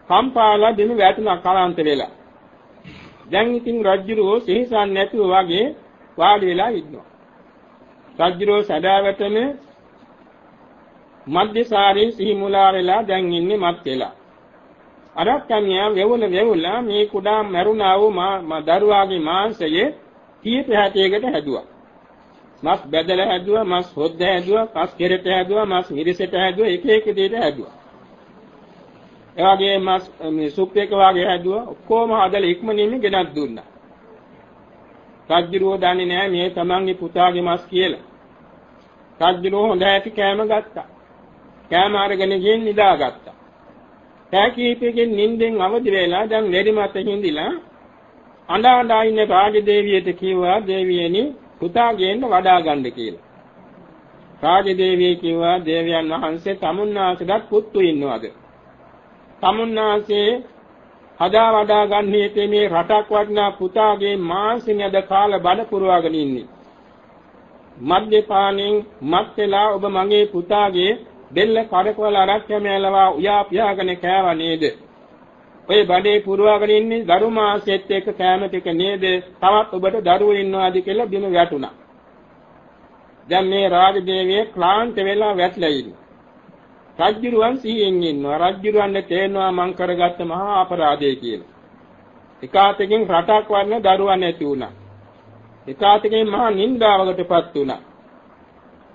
කම්පාලා දෙනු වැටුණා කලන්ත වෙලා. දැන් ඉතින් රජුරෝ සිහිසන් නැතුව වගේ වාඩි වෙලා ඉන්නවා. රජුරෝ සදාවටම මධ්‍යසාරේ සිහි මුලා වෙලා දැන් ඉන්නේ මත් වෙලා. අරක්කමියා වෙවුල වෙවුලා මේ කුඩා මරුණා වූ මා දරුවාගේ මාංශයේ කීප හැටයකට හැදුවා. මස් බෙදලා හැදුවා, මස් හොද්ද හැදුවා, කස් කෙරට හැදුවා, මස් මිරිසට හැදුවා, එක එක දෙයට හැදුවා. ඒ වගේ මස් මේ සුප් එක වගේ හැදුවා. ඔක්කොම හදලා ඉක්මනින්ම ගෙනත් දුන්නා. රජ්ජුරුව දන්නේ නැහැ මේ තමන්ගේ පුතාගේ මස් කියලා. රජ්ජුරුව හොඳ ඇති කෑම ගත්තා. කෑම අරගෙන ගිහින් නිදාගත්තා. පෑ කීපයකින් නිින්දෙන් අවදි වෙලා දැන් මෙරිමත හිඳිලා අඬ අඬ ඉන්න රාජදේවියට කිව්වා දේවියනි පුතා ගේන්න වඩා ගන්න කියලා. රාජදේවිය කිව්වා දේවයන් වහන්සේ තමුන්නාසෙට පුතු ඉන්නවද? තමුන්නාසේ හදා වඩා ගන්නේ මේ රටක් වටනා පුතාගේ මාංශින් යද කාල බඩ පුරවාගෙන ඉන්නේ. මද්යපානෙන් මත් වෙලා ඔබ මගේ පුතාගේ බෙල්ල කඩකවල අරක්කම ඇලවා උයා පියාගෙන කෑවා නේද? ඔය බඩේ පුරවාගෙන ඉන්නේ දරු මාසෙත් එක්ක කෑම ටික නේද? තවත් ඔබට දරුවෝ ඉන්නවාද කියලා බිම වැටුණා. දැන් මේ රාජදේවිය ක්ලාන්ත වෙලා වැටලා ඉන්නේ. රජ්ජුරුවන් සිහියෙන් ඉන්නවා. රජ්ජුරුවන්ට තේනවා මං කරගත්ත මහා අපරාධය කියලා. එකාතකින් රටක් වන්න දරුවන් නැති වුණා. එකාතකින් මහා නින්දාවකටපත් වුණා.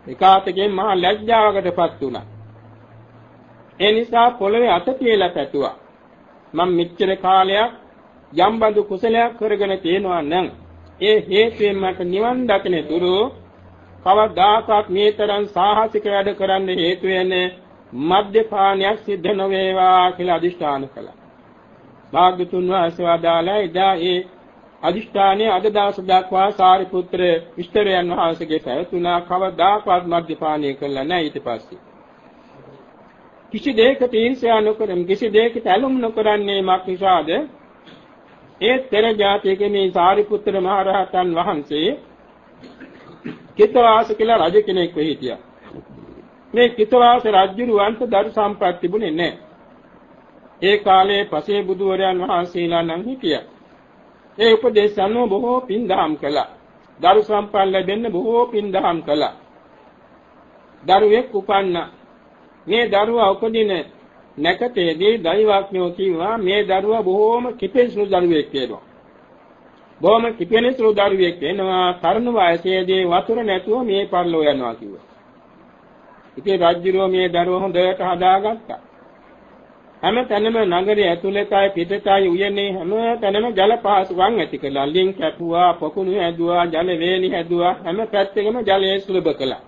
එකාතකින් මහා ලැජ්ජාවකටපත් වුණා. ඒ නිසා පොළවේ අත තියලා පැතුවා. මම මෙච්චර කාලයක් යම් බඳු කුසලයක් කරගෙන තියෙනවා නම් ඒ හේතුවෙන් මට නිවන් දකින තුරු කවදාකවත් මේ තරම් සාහසික වැඩ කරන්න හේතු වෙන්නේ මද්යපානයක් සිද්ධ නොවේවා කියලා අදිෂ්ඨාන කළා. භාග්‍යතුන් වහන්සේ වදාළා එදා ඒ අදිෂ්ඨානයේ අද දවස දක්වා සාරිපුත්‍ර ඉෂ්ටරයන් වහන්සේගේ පැවතුනා කවදාකවත් මද්යපානය කළා නැහැ ඊට පස්සේ. කිසි දෙයක තීන්සයා නොකරම් කිසි දෙයක ඇලුම් නොකරන්නේ මක් නිසාද? ඒ තෙර ජාතියේ මේ සාරිපුත්‍ර මහ රහතන් වහන්සේ කිතවාස කියලා රජ කෙනෙක් වෙ හිටියා. මේ කිතවාස රජුරුවන්ට දරු සම්පත් තිබුණේ නැහැ. ඒ කාලේ පසේ බුදුවරයන් වහන්සේලා නම් හිටියා. ඒ උපදේශ අනුව බොහෝ පින් දහම් කළා. දරු සම්පත් ලැබෙන්න බොහෝ පින් දහම් කළා. දරුවෙක් උපන්න මේ දරුවා උපදින නැකතේදී දෛවඥෝ කිව්වා මේ දරුවා බොහෝම කිපෙන්සුළු දරුවෙක් වෙනවා. බොහොම කිපෙන්සුළු දරුවෙක් වෙනවා. තරුණ වයසේදී වතුර නැතුව මේ පරලෝ යනවා කිව්වා. ඉතින් රාජ්‍යරෝ මේ දරුව හොඳට හදාගත්තා. හැම තැනම නගරයේ ඇතුළතයි පිටතයි උයනේ හැම තැනම ජල පහසුකම් ඇති කළා. ලින් කැපුවා, පොකුණු හැදුවා, ජල වේලි හැදුවා, හැම පැත්තකම ජලය සුලභ කළා.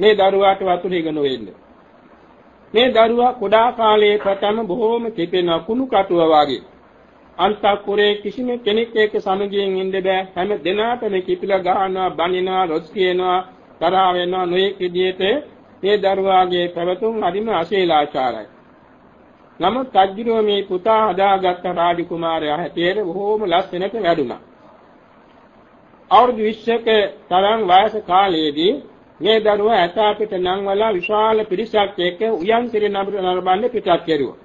මේ දරුවාට වතුර ඉගෙන වෙන්න. මේ දරුවා කුඩා කාලයේ පටන්ම බොහෝම කිපෙන කුණු කටුව වගේ. අන්තකුරේ කිසිම කෙනෙක් එක්ක සමගියෙන් ඉන්න බෑ. හැම දිනාටම කිපිලා ගහනවා, බනිනවා, රොස් කියනවා, තරහ වෙනවා නොයෙක් විදිහට මේ දරුවාගේ පැවතුම් හරිම අශීලාචාරයි. නමුත් අජ්ජිරෝ මේ පුතා හදාගත්ත රාජකුමාරයා හැටියට බොහෝම ලස්සනට වැඩුණා. අවුරුදු 20ක තරම් වයස කාලයේදී මේ දරුවා ඇත අපිට නම් වල විශාල පිරිසක් එක්ක උයන් සිරි නරඹන්න පිටත් කෙරුවා.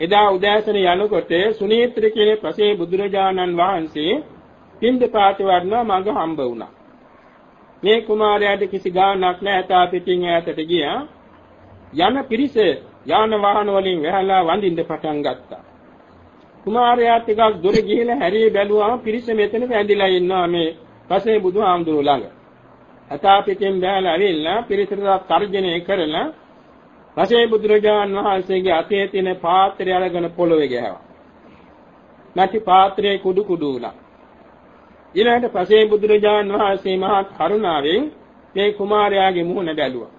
එදා උදෑසන යනකොට සුනීත්‍ර කියන පසේ බුදුරජාණන් වහන්සේ පින්දපාත වඩනවා මඟ හම්බ වුණා. මේ කුමාරයාට කිසි ගාණක් නැහැ තා පිටින් ඈතට ගියා. යන පිරිස යාන වාහන වලින් වැහලා වඳින්න පටන් ගත්තා. කුමාරයා ටිකක් දුර ගිහිලා හැරී බැලුවාම පිරිස මෙතන වැඳිලා ඉන්නවා මේ පසේ බුදුහාමුදුරුවෝ ළඟ. අතා පිටින් බැලලා ඇවිල්ලා පිරිසට තර්ජනය කරලා පසේ බුදුරජාන් වහන්සේගේ අතේ තියෙන පාත්‍රය අරගෙන පොළොවේ ගෑවා. නැති පාත්‍රයේ කුඩු කුඩු වුණා. ඊළඟට පසේ බුදුරජාන් වහන්සේ මහත් කරුණාවෙන් මේ කුමාරයාගේ මුහුණ බැලුවා.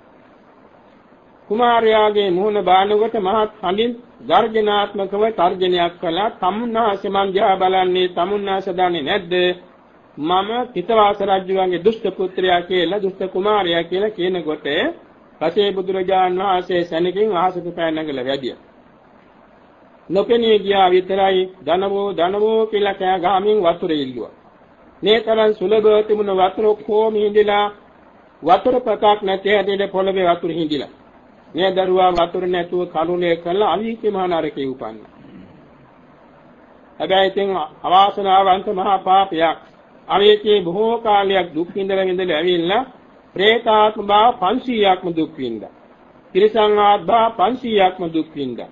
කුමාරයාගේ මුහුණ බානකොට මහත් හඳින් ගර්ජනාත්මකව තර්ජනයක් කළා. තමුන්නාසේ මං දිහා බලන්නේ තමුන්නාස දන්නේ නැද්ද? මම පිටවාස රජුගේ දුෂ්ට පුත්‍රයා කියලා දුෂ්ට කුමාරයා කියලා කියනකොට පසේ බුදුරජාන් වහන්සේ සැනකින් අහසට පෑ නැගලා වැඩියා. නොපෙනී ගියා විතරයි ධනවෝ ධනවෝ කියලා කෑ ගහමින් වතුර ඉල්ලුවා. මේ තරම් සුලභව තිබුණ වතුර කොහොම හිඳිලා වතුර පතක් නැති හැටියට පොළවේ වතුර හිඳිලා. මේ දරුවා වතුර නැතුව කලුලේ කළා අවිචි මහ නරකේ උපන්නා. හැබැයි ඉතින් අවාසනාවන්ත මහා පාපයක්. අවිචි බොහෝ කාලයක් දුක් විඳලා විඳලා ඇවිල්ලා പ്രേතාත්ම භාව 500ක්ම දුක් විඳා. තිරිසන් ආත්මා 500ක්ම දුක් විඳා.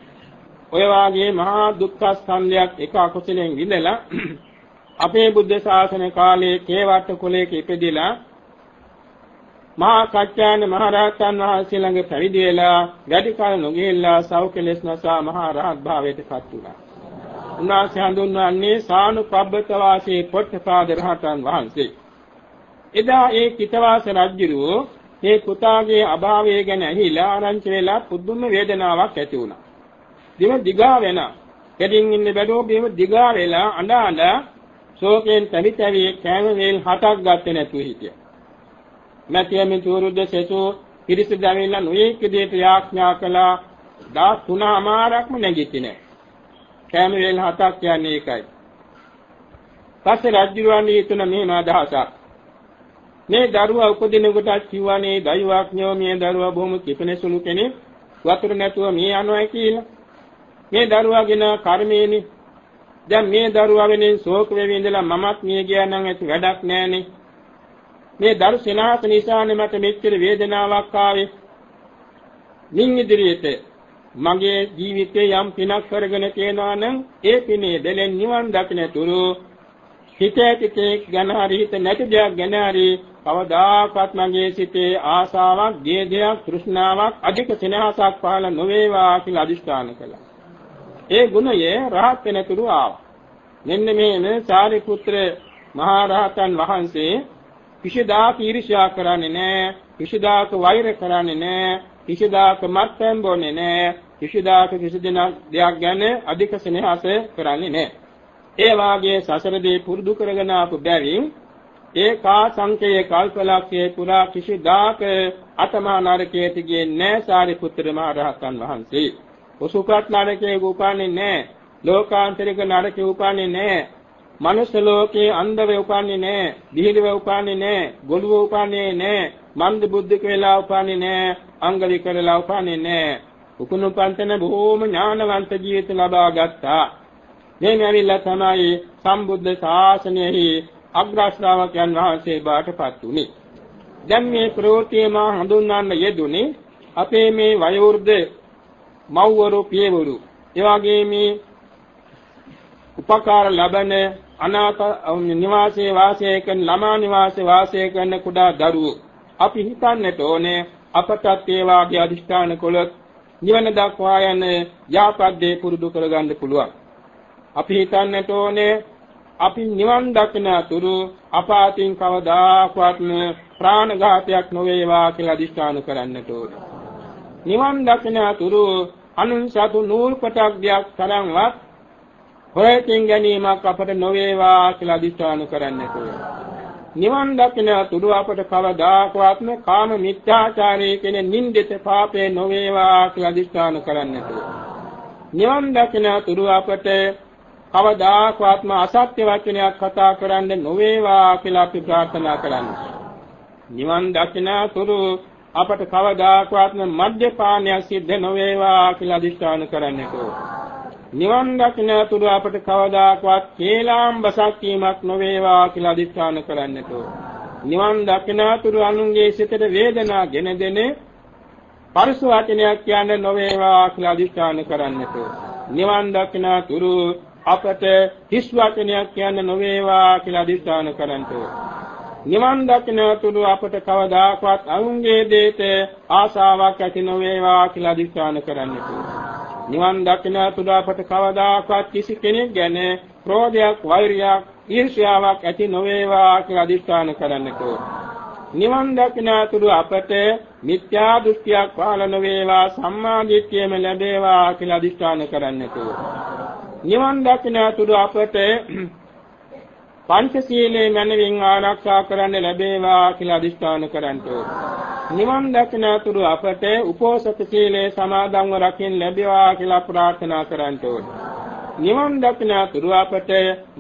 ඔය වාගේ මහා දුක්ඛ ස්කන්ධයක් එක අකුසලෙන් විඳලා අපේ බුද්ධ ශාසන කාලයේ කේවට්ට කුලයක ඉපදිලා මහා කච්චාන මහරහතන් වහන්සේ ළඟ පැවිදි වෙලා වැඩි කල නොගෙල්ලා සෞඛලස් නසා මහා රහත් භාවයට පත් වුණා. උන්වහන්සේ හඳුන්වන්නේ සානුපබ්බත වාසී පොට්ටපාද රහතන් වහන්සේ. එදා ඒ කිතවාස රජුරෝ මේ පුතාගේ අභාවය ගැන ඇහිලා ආරංචි වෙලා පුදුම වේදනාවක් ඇති වුණා. දිව දිගා වෙන. කෙටින් ඉන්න බැලුව බිම දිගා වෙලා අඬ අඬ ශෝකයෙන් තැවි තැවි කෑම වේල් හතක් ගත්තේ නැතුව හිටියා. මැතියමින් චෝරුද්ද සෙසු පිරිස දැවිලා නොයෙක් විදිහට යාඥා කළා. දා තුනමාරක්ම නැගිටිනේ. කෑම වේල් හතක් කියන්නේ ඒකයි. පස්සේ රජුවන්නේ හිතුන මෙහෙම අදහසක්. මේ දරුවා උපදින කොට කිව්වනේ දෛවාඥෝ මේ දරුවා බොහොම කිපෙනසුළු කෙනෙක් වතුර නැතුව මේ යනවා කියලා. මේ දරුවාගෙන කර්මේනේ. දැන් මේ දරුවා වෙනින් ශෝක වෙවි ඉඳලා මමත් මිය ගියා නම් ඇති වැඩක් නෑනේ. මේ දරු සෙනාස නිසානේ මට මෙච්චර වේදනාවක් ආවේ. මින් ඉදිරියට මගේ ජීවිතේ යම් පිනක් කරගෙන තියනවා නම් ඒ පිනේ දෙලෙන් නිවන් දකින්න තුරු හිත ඇතිතේ ගැන හරි හිත නැති දෙයක් ගැන හරි කවදාකවත් මගේ සිතේ ආසාවක්, ගේදයක්, තෘෂ්ණාවක්, අධික සෙනෙහසක් පහළ නොවේවා කියලා අදිෂ්ඨාන කළා. ඒ ගුණය රහත් වෙනතුරු ආවා. මෙන්න මේ සාරිපුත්‍ර මහා රහතන් වහන්සේ කිසිදාක ඊර්ෂ්‍යා කරන්නේ නැහැ, කිසිදාක වෛර කරන්නේ නැහැ, කිසිදාක මත්පැන් බොන්නේ නැහැ, කිසිදාක කිසි දෙයක් ගැන අධික ස්නේහස කරන්නේ නැහැ. ඒ වාගේ සසරදී පුරුදු කරගෙන ආපු බැවින් ඒකා සංකේය කල්පලක්ෂයේ පුරා කිසිදාක අතමා නරකයේ තිගේ නැහැ සාරිපුත්‍ර මහ රහතන් වහන්සේ. ඔසුපත් නරකයේ උපන්නේ නැහැ. ලෝකාන්තරික නරකයේ උපන්නේ නැහැ. මනුෂ්‍ය ලෝකේ අන්ධව උපන්නේ නැහැ. දිහිදව උපන්නේ නැහැ. ගොළුව උපන්නේ නැහැ. මන්ද බුද්ධික වෙලා උපන්නේ නැහැ. අංග විකරලා උපන්නේ නැහැ. උකුණු පන්තන බොහෝම ඥානවන්ත ජීවිත ලබා ගත්තා. මේ මෙවිලා තමයි සම්බුද්ධ ශාසනයෙහි අග්‍ර ශ්‍රාවකයන් වහන්සේ බාටපත් උනේ. දැන් මේ ප්‍රවෘත්තිය මා හඳුන්වන්න යෙදුනේ අපේ මේ වයෝවෘද්ධ මව්වරු පියවරු එවාගේ මේ උපකාර ලබන අනාථ නිවාසයේ වාසය කරන ළමා නිවාසයේ වාසය කරන කුඩා දරුවෝ අපි හිතන්නට ඕනේ අපටත් ඒ වාගේ අදිෂ්ඨාන කළොත් නිවන දක්වා යන යාපද්දේ පුරුදු කරගන්න පුළුවන්. අපි හිතන්නට ඕනේ අපි නිවන් දකින තුරු අපාතින් කවදාකවත් ප්‍රාණඝාතයක් නොවේවා කියලා අදිෂ්ඨාන කරන්නට ඕනේ. නිවන් දකින තුරු අනුන් සතු නූල් කොටක් දියක් තරම්වත් හොයකින් ගැනීමක් අපට නොවේවා කියලා අදිස්ථාන කරන්නට නිවන් දකින තුරු අපට කවදාකවත්ම කාම මිත්‍යාචාරයේ කියන නින්දිත පාපේ නොවේවා කියලා අදිස්ථාන කරන්නට නිවන් දකින තුරු අපට කවදාකවත්ම අසත්‍ය වචනයක් කතා කරන්න නොවේවා කියලා අපි ප්‍රාර්ථනා කරන්නේ. නිවන් දකින තුරු අපට කවදාකවත්ම මද්යපානයක් සිද්ධ නොවේවා කියලා අදිස්ථාන කරන්නට නිවන් දකින තුරු අපට කවදාකවත් කේලාම්බසක් කීමක් නොවේවා කියලා අදිස්ථාන කරන්නට නිවන් දකින තුරු අනුන්ගේ සිතට වේදනා ගෙන දෙන පරිස වචනයක් කියන්නේ නොවේවා කියලා අදිස්ථාන කරන්නට නිවන් දකින තුරු අපට හිස් වචනයක් කියන්නේ නොවේවා කියලා අදිස්ථාන කරන්නට නිවන් දකින තුරු අපට කවදාකවත් අනුන්ගේ දේට ආසාවක් ඇති නොවේවා කියලා අදිස්ථාන කරන්නට නිවන් දකින තුරු අපට කවදාකවත් කිසි කෙනෙක් ගැන ක්‍රෝධයක් වෛරයක් ඊර්ෂ්‍යාවක් ඇති නොවේවා කියලා අදිස්ථාන කරන්නට නිවන් දකින තුරු අපට මිත්‍යා දෘෂ්ටියක් පහළ නොවේවා සම්මා දිට්ඨියම ලැබේවා කියලා අදිස්ථාන කරන්නට නිවන් දකින තුරු අපට පංචශීලයේ මනවින් ආරක්ෂා කරන්න ලැබේවා කියලා අදිෂ්ඨාන කරන්න නිවන් දකින අතුරු අපට උපෝසත සීලේ සමාදන්ව රකින්න ලැබේවා කියලා ප්‍රාර්ථනා කරන්න නිවන් දකින අතුරු අපට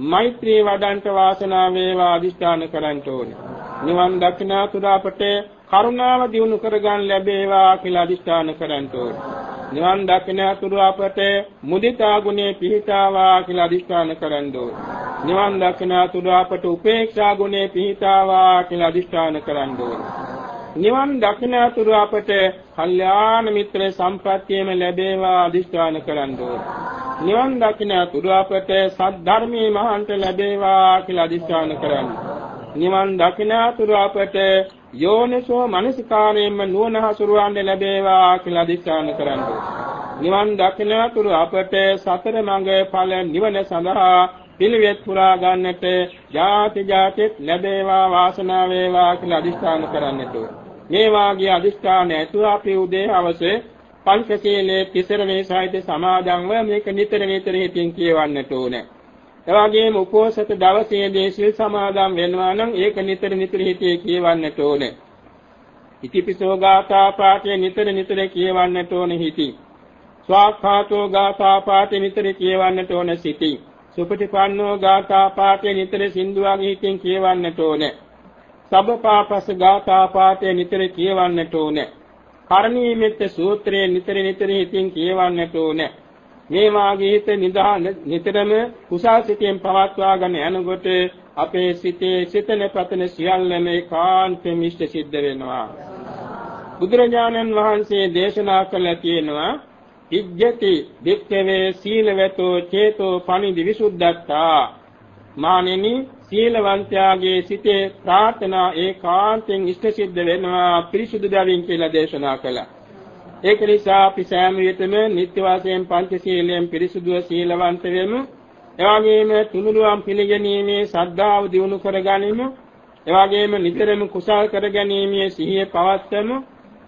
මෛත්‍රී වඩන්ට වාසනාව වේවා අදිෂ්ඨාන කරන්න නිවන් දකින අතුරු අපට කරුණාව දිනු කරගන්න ලැබේවා කියලා අදිෂ්ඨාන කරන්න නිවන් දකින අතුරු අපට මුදිතා ගුණේ පිහිටාවා කියලා අදිස්ථාන කරන්න නිවන් දකින අතුරු අපට උපේක්ෂා ගුණේ පිහිටාවා කියලා අදිස්ථාන කරන්න නිවන් දකින අතුරු අපට කල්යාණ මිත්‍ර සම්ප්‍රත්‍යයම ලැබේවා අදිස්ථාන කරන්න නිවන් දකින අතුරු අපට සද්ධර්මයේ මහන්ත ලැබේවා කියලා අදිස්ථාන කරන්න නිවන් දකින අතුරු අපට යෝනිසෝ මනසිකාරයෙන්ම නුවණ හසුරුවන්න ලැබේවා කියලා අධිෂ්ඨාන කරන්නේ. නිවන් දකිනතුරු අපට සතර මඟ ඵල නිවන සඳහා පිළිවෙත් පුරා ගන්නට ජාති ජාතිත් ලැබේවා වාසනාව වේවා කියලා අධිෂ්ඨාන කරන්නට මේ වාගේ අධිෂ්ඨාන ඇතුව අපි උදේ හවසේ පංචශීලයේ තිසරණේ සහිත සමාදන්ව මේක නිතර නිතර හිතින් කියවන්නට ඕනේ. එවාගේම උපෝසත දවසේදී සිල් සමාදන් වෙනවා නම් ඒක නිතර නිතර හිතේ කියවන්නට ඕනේ. ඉතිපිසෝ ගාථා පාඨය නිතර නිතර කියවන්නට ඕනේ හිතේ. ස්වාක්ඛාතෝ ගාථා පාඨය නිතර කියවන්නට ඕනේ සිතේ. සුපටිපන්නෝ ගාථා පාඨය නිතර සින්දුවාගේ හිතෙන් කියවන්නට ඕනේ. සබ්බපාපස ගාථා පාඨය නිතර කියවන්නට ඕනේ. කරණීයමෙත් සූත්‍රය නිතර නිතර හිතින් කියවන්නට ඕනේ. මේ වාගේ හිත නිදාන නිතරම කුසල් සිතෙන් පවත්වාගෙන යනකොට අපේ සිතේ සිතන පතන සියල්ලම ඒකාන්තයෙන් ඉෂ්ට සිද්ධ වෙනවා. බුදුරජාණන් වහන්සේ දේශනා කළ තියෙනවා ඉජ්ජති වික්ඛවේ සීලවතෝ චේතෝ පනිදි විසුද්ධත්තා. මානෙනි සීලවන්තයාගේ සිතේ ප්‍රාර්ථනා ඒකාන්තයෙන් ඉෂ්ට සිද්ධ වෙනවා පිරිසුදු බැවින් කියලා දේශනා කළා. ඒක නිසා අපි සෑම විටම නිත්‍ය වාසයෙන් පංචශීලයෙන් පිරිසුදුව සීලවන්ත වෙමු. එවාගෙම තුනුරුවන් පිළිගැනීමේ ශ්‍රද්ධාව දියුණු කරගනිමු. එවාගෙම නිතරම කුසල් කරගැනීමේ සිහිය පවත්වමු.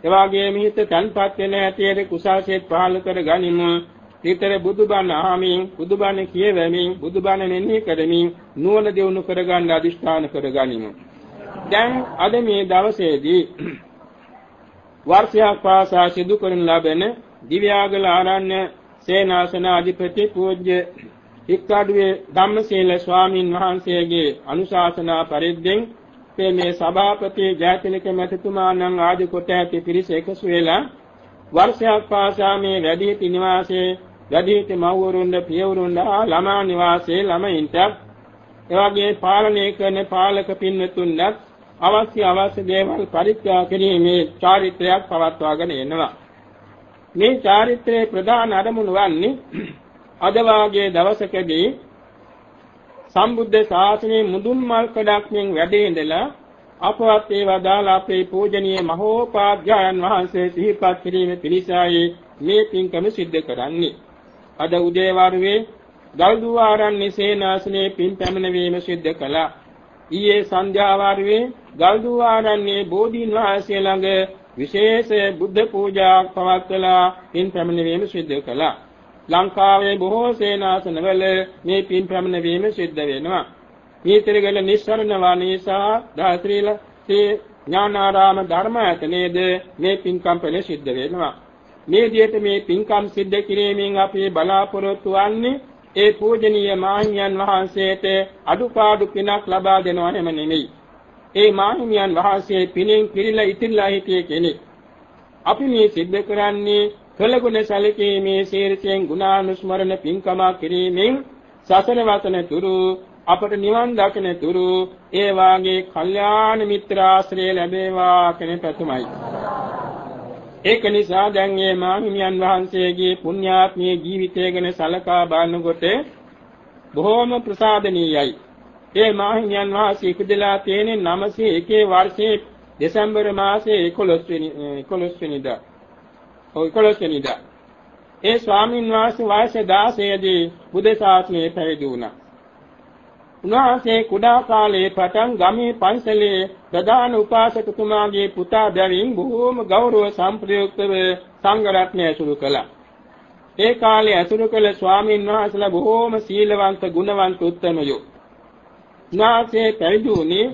එවාගෙම හිත තන්පත් වෙන ඇතියේ කුසල්සිත පහළ කරගනිමු. නිතර බුදුබණ අහමින් බුදුබණ කියවමින් බුදුබණ මෙනෙහි කරමින් නුවණ දියුණු කරගන්න අදිෂ්ඨාන කරගනිමු. දැන් අද මේ දවසේදී වර්ෂයක් පාසා සිදු කරන ලබන දිව්‍යාගල ආරණ්‍ය සේනාසන අධිපති පූජ්‍ය හික්කාඩුවේ ධම්මසීල ස්වාමින් වහන්සේගේ අනුශාසනා පරිද්දෙන් මේ සභාපති ජයතිලක මැතිතුමාණන් ආදි කොට ඇති පිරිස එකසු වෙලා වර්ෂයක් පාසා මේ වැඩිහිටි නිවාසයේ වැඩිහිටි මව්වරුන්ද පියවරුන්ද ළමා නිවාසයේ ළමයින්ට එවාගේ පාලනය කරන පාලක පින්වතුන්වත් අවශ්‍ය අවශ්‍ය දේවල් පරිත්‍යාග කිරීමේ චාරිත්‍රයක් පවත්වාගෙන එනවා. මේ චාරිත්‍රයේ ප්‍රධාන අරමුණ වන්නේ (clears throat) අද වාගේ දවසකදී සම්බුද්ධ ශාසනයේ මුදුන් මල් කඩක්මින් වැඩේ ඉඳලා අපවත් ඒ වදාළ අපේ පූජනීය මහෝපාද්‍යයන් වහන්සේ සිහිපත් කිරීම පිණිසයි මේ පින්කම සිද්ධ කරන්නේ. අද උදේවරුේ ගල්දුව ආරණ්‍ය සේනාසනයේ පින් පැමිණවීම සිද්ධ කළා. ඊයේ සන්ධ්‍යා වාරයේ ගල්දුව ආරණ්‍යයේ බෝධීන් වහන්සේ ළඟ විශේෂ බුද්ධ පූජාවක් පවත්වලා පින් පැමිණවීම සිද්ධ කළා. ලංකාවේ බොහෝ සේනාසනවල මේ පින් පැමිණවීම සිද්ධ වෙනවා. මේතරගල නිස්සරණ වානීසා දාත්‍රීල ශ්‍රී ඥානාරාම ධර්මායතනයේද මේ පින්කම් පෙළ සිද්ධ වෙනවා. මේ විදිහට මේ පින්කම් සිද්ධ කිරීමෙන් අපි බලාපොරොත්තු වන්නේ ඒ පූජනීය මාහිමියන් වහන්සේට අඩුපාඩු පිනක් ලබා දෙනව හැම නෙමෙයි. ඒ මාහිමියන් වහන්සේ පිනෙන් පිරීලා ඉතිරිලා හිටියේ කෙනෙක්. අපි මේ සිද්ධ කරන්නේ කළගුණ සැලකීමේ ශීර්ෂයෙන් ගුණානුස්මරණ පින්කම කිරීමෙන් සසන වතන තුරු අපට නිවන් දකින තුරු ඒ වාගේ කල්යාණ මිත්‍ර ආශ්‍රය ලැබේවා කියන පැතුමයි. ඒක නිසා දැන් මේ මාහිමියන් වහන්සේගේ පුණ්‍යාත්මී ජීවිතය ගැන සලකා බලනකොට බොහෝම ප්‍රසාදනීයයි. ඒ මාහිමියන් වහන්සේ ඉපදලා තියෙන්නේ 901 වර්ෂයේ දෙසැම්බර් මාසයේ 11 වෙනි 11 වෙනිදා. ඔය 11 වෙනිදා. ඒ ස්වාමීන් වහන්සේ වයස 16 දී බුද්ධ ශාසනය පැවිදි වුණා. උන්වහන්සේ කුඩා කාලයේ පටන් ගමේ පන්සලේ ප්‍රධාන උපාසකතුමාගේ පුතා බැවින් බොහෝම ගෞරව සම්ප්‍රයුක්තව සංඝ රත්නය ඇසුරු කළා. ඒ කාලේ ඇසුරු කළ ස්වාමීන් වහන්සේලා බොහෝම සීලවන්ත ගුණවන්ත උත්තමයෝ. නාසේ පැවිදි වුණේ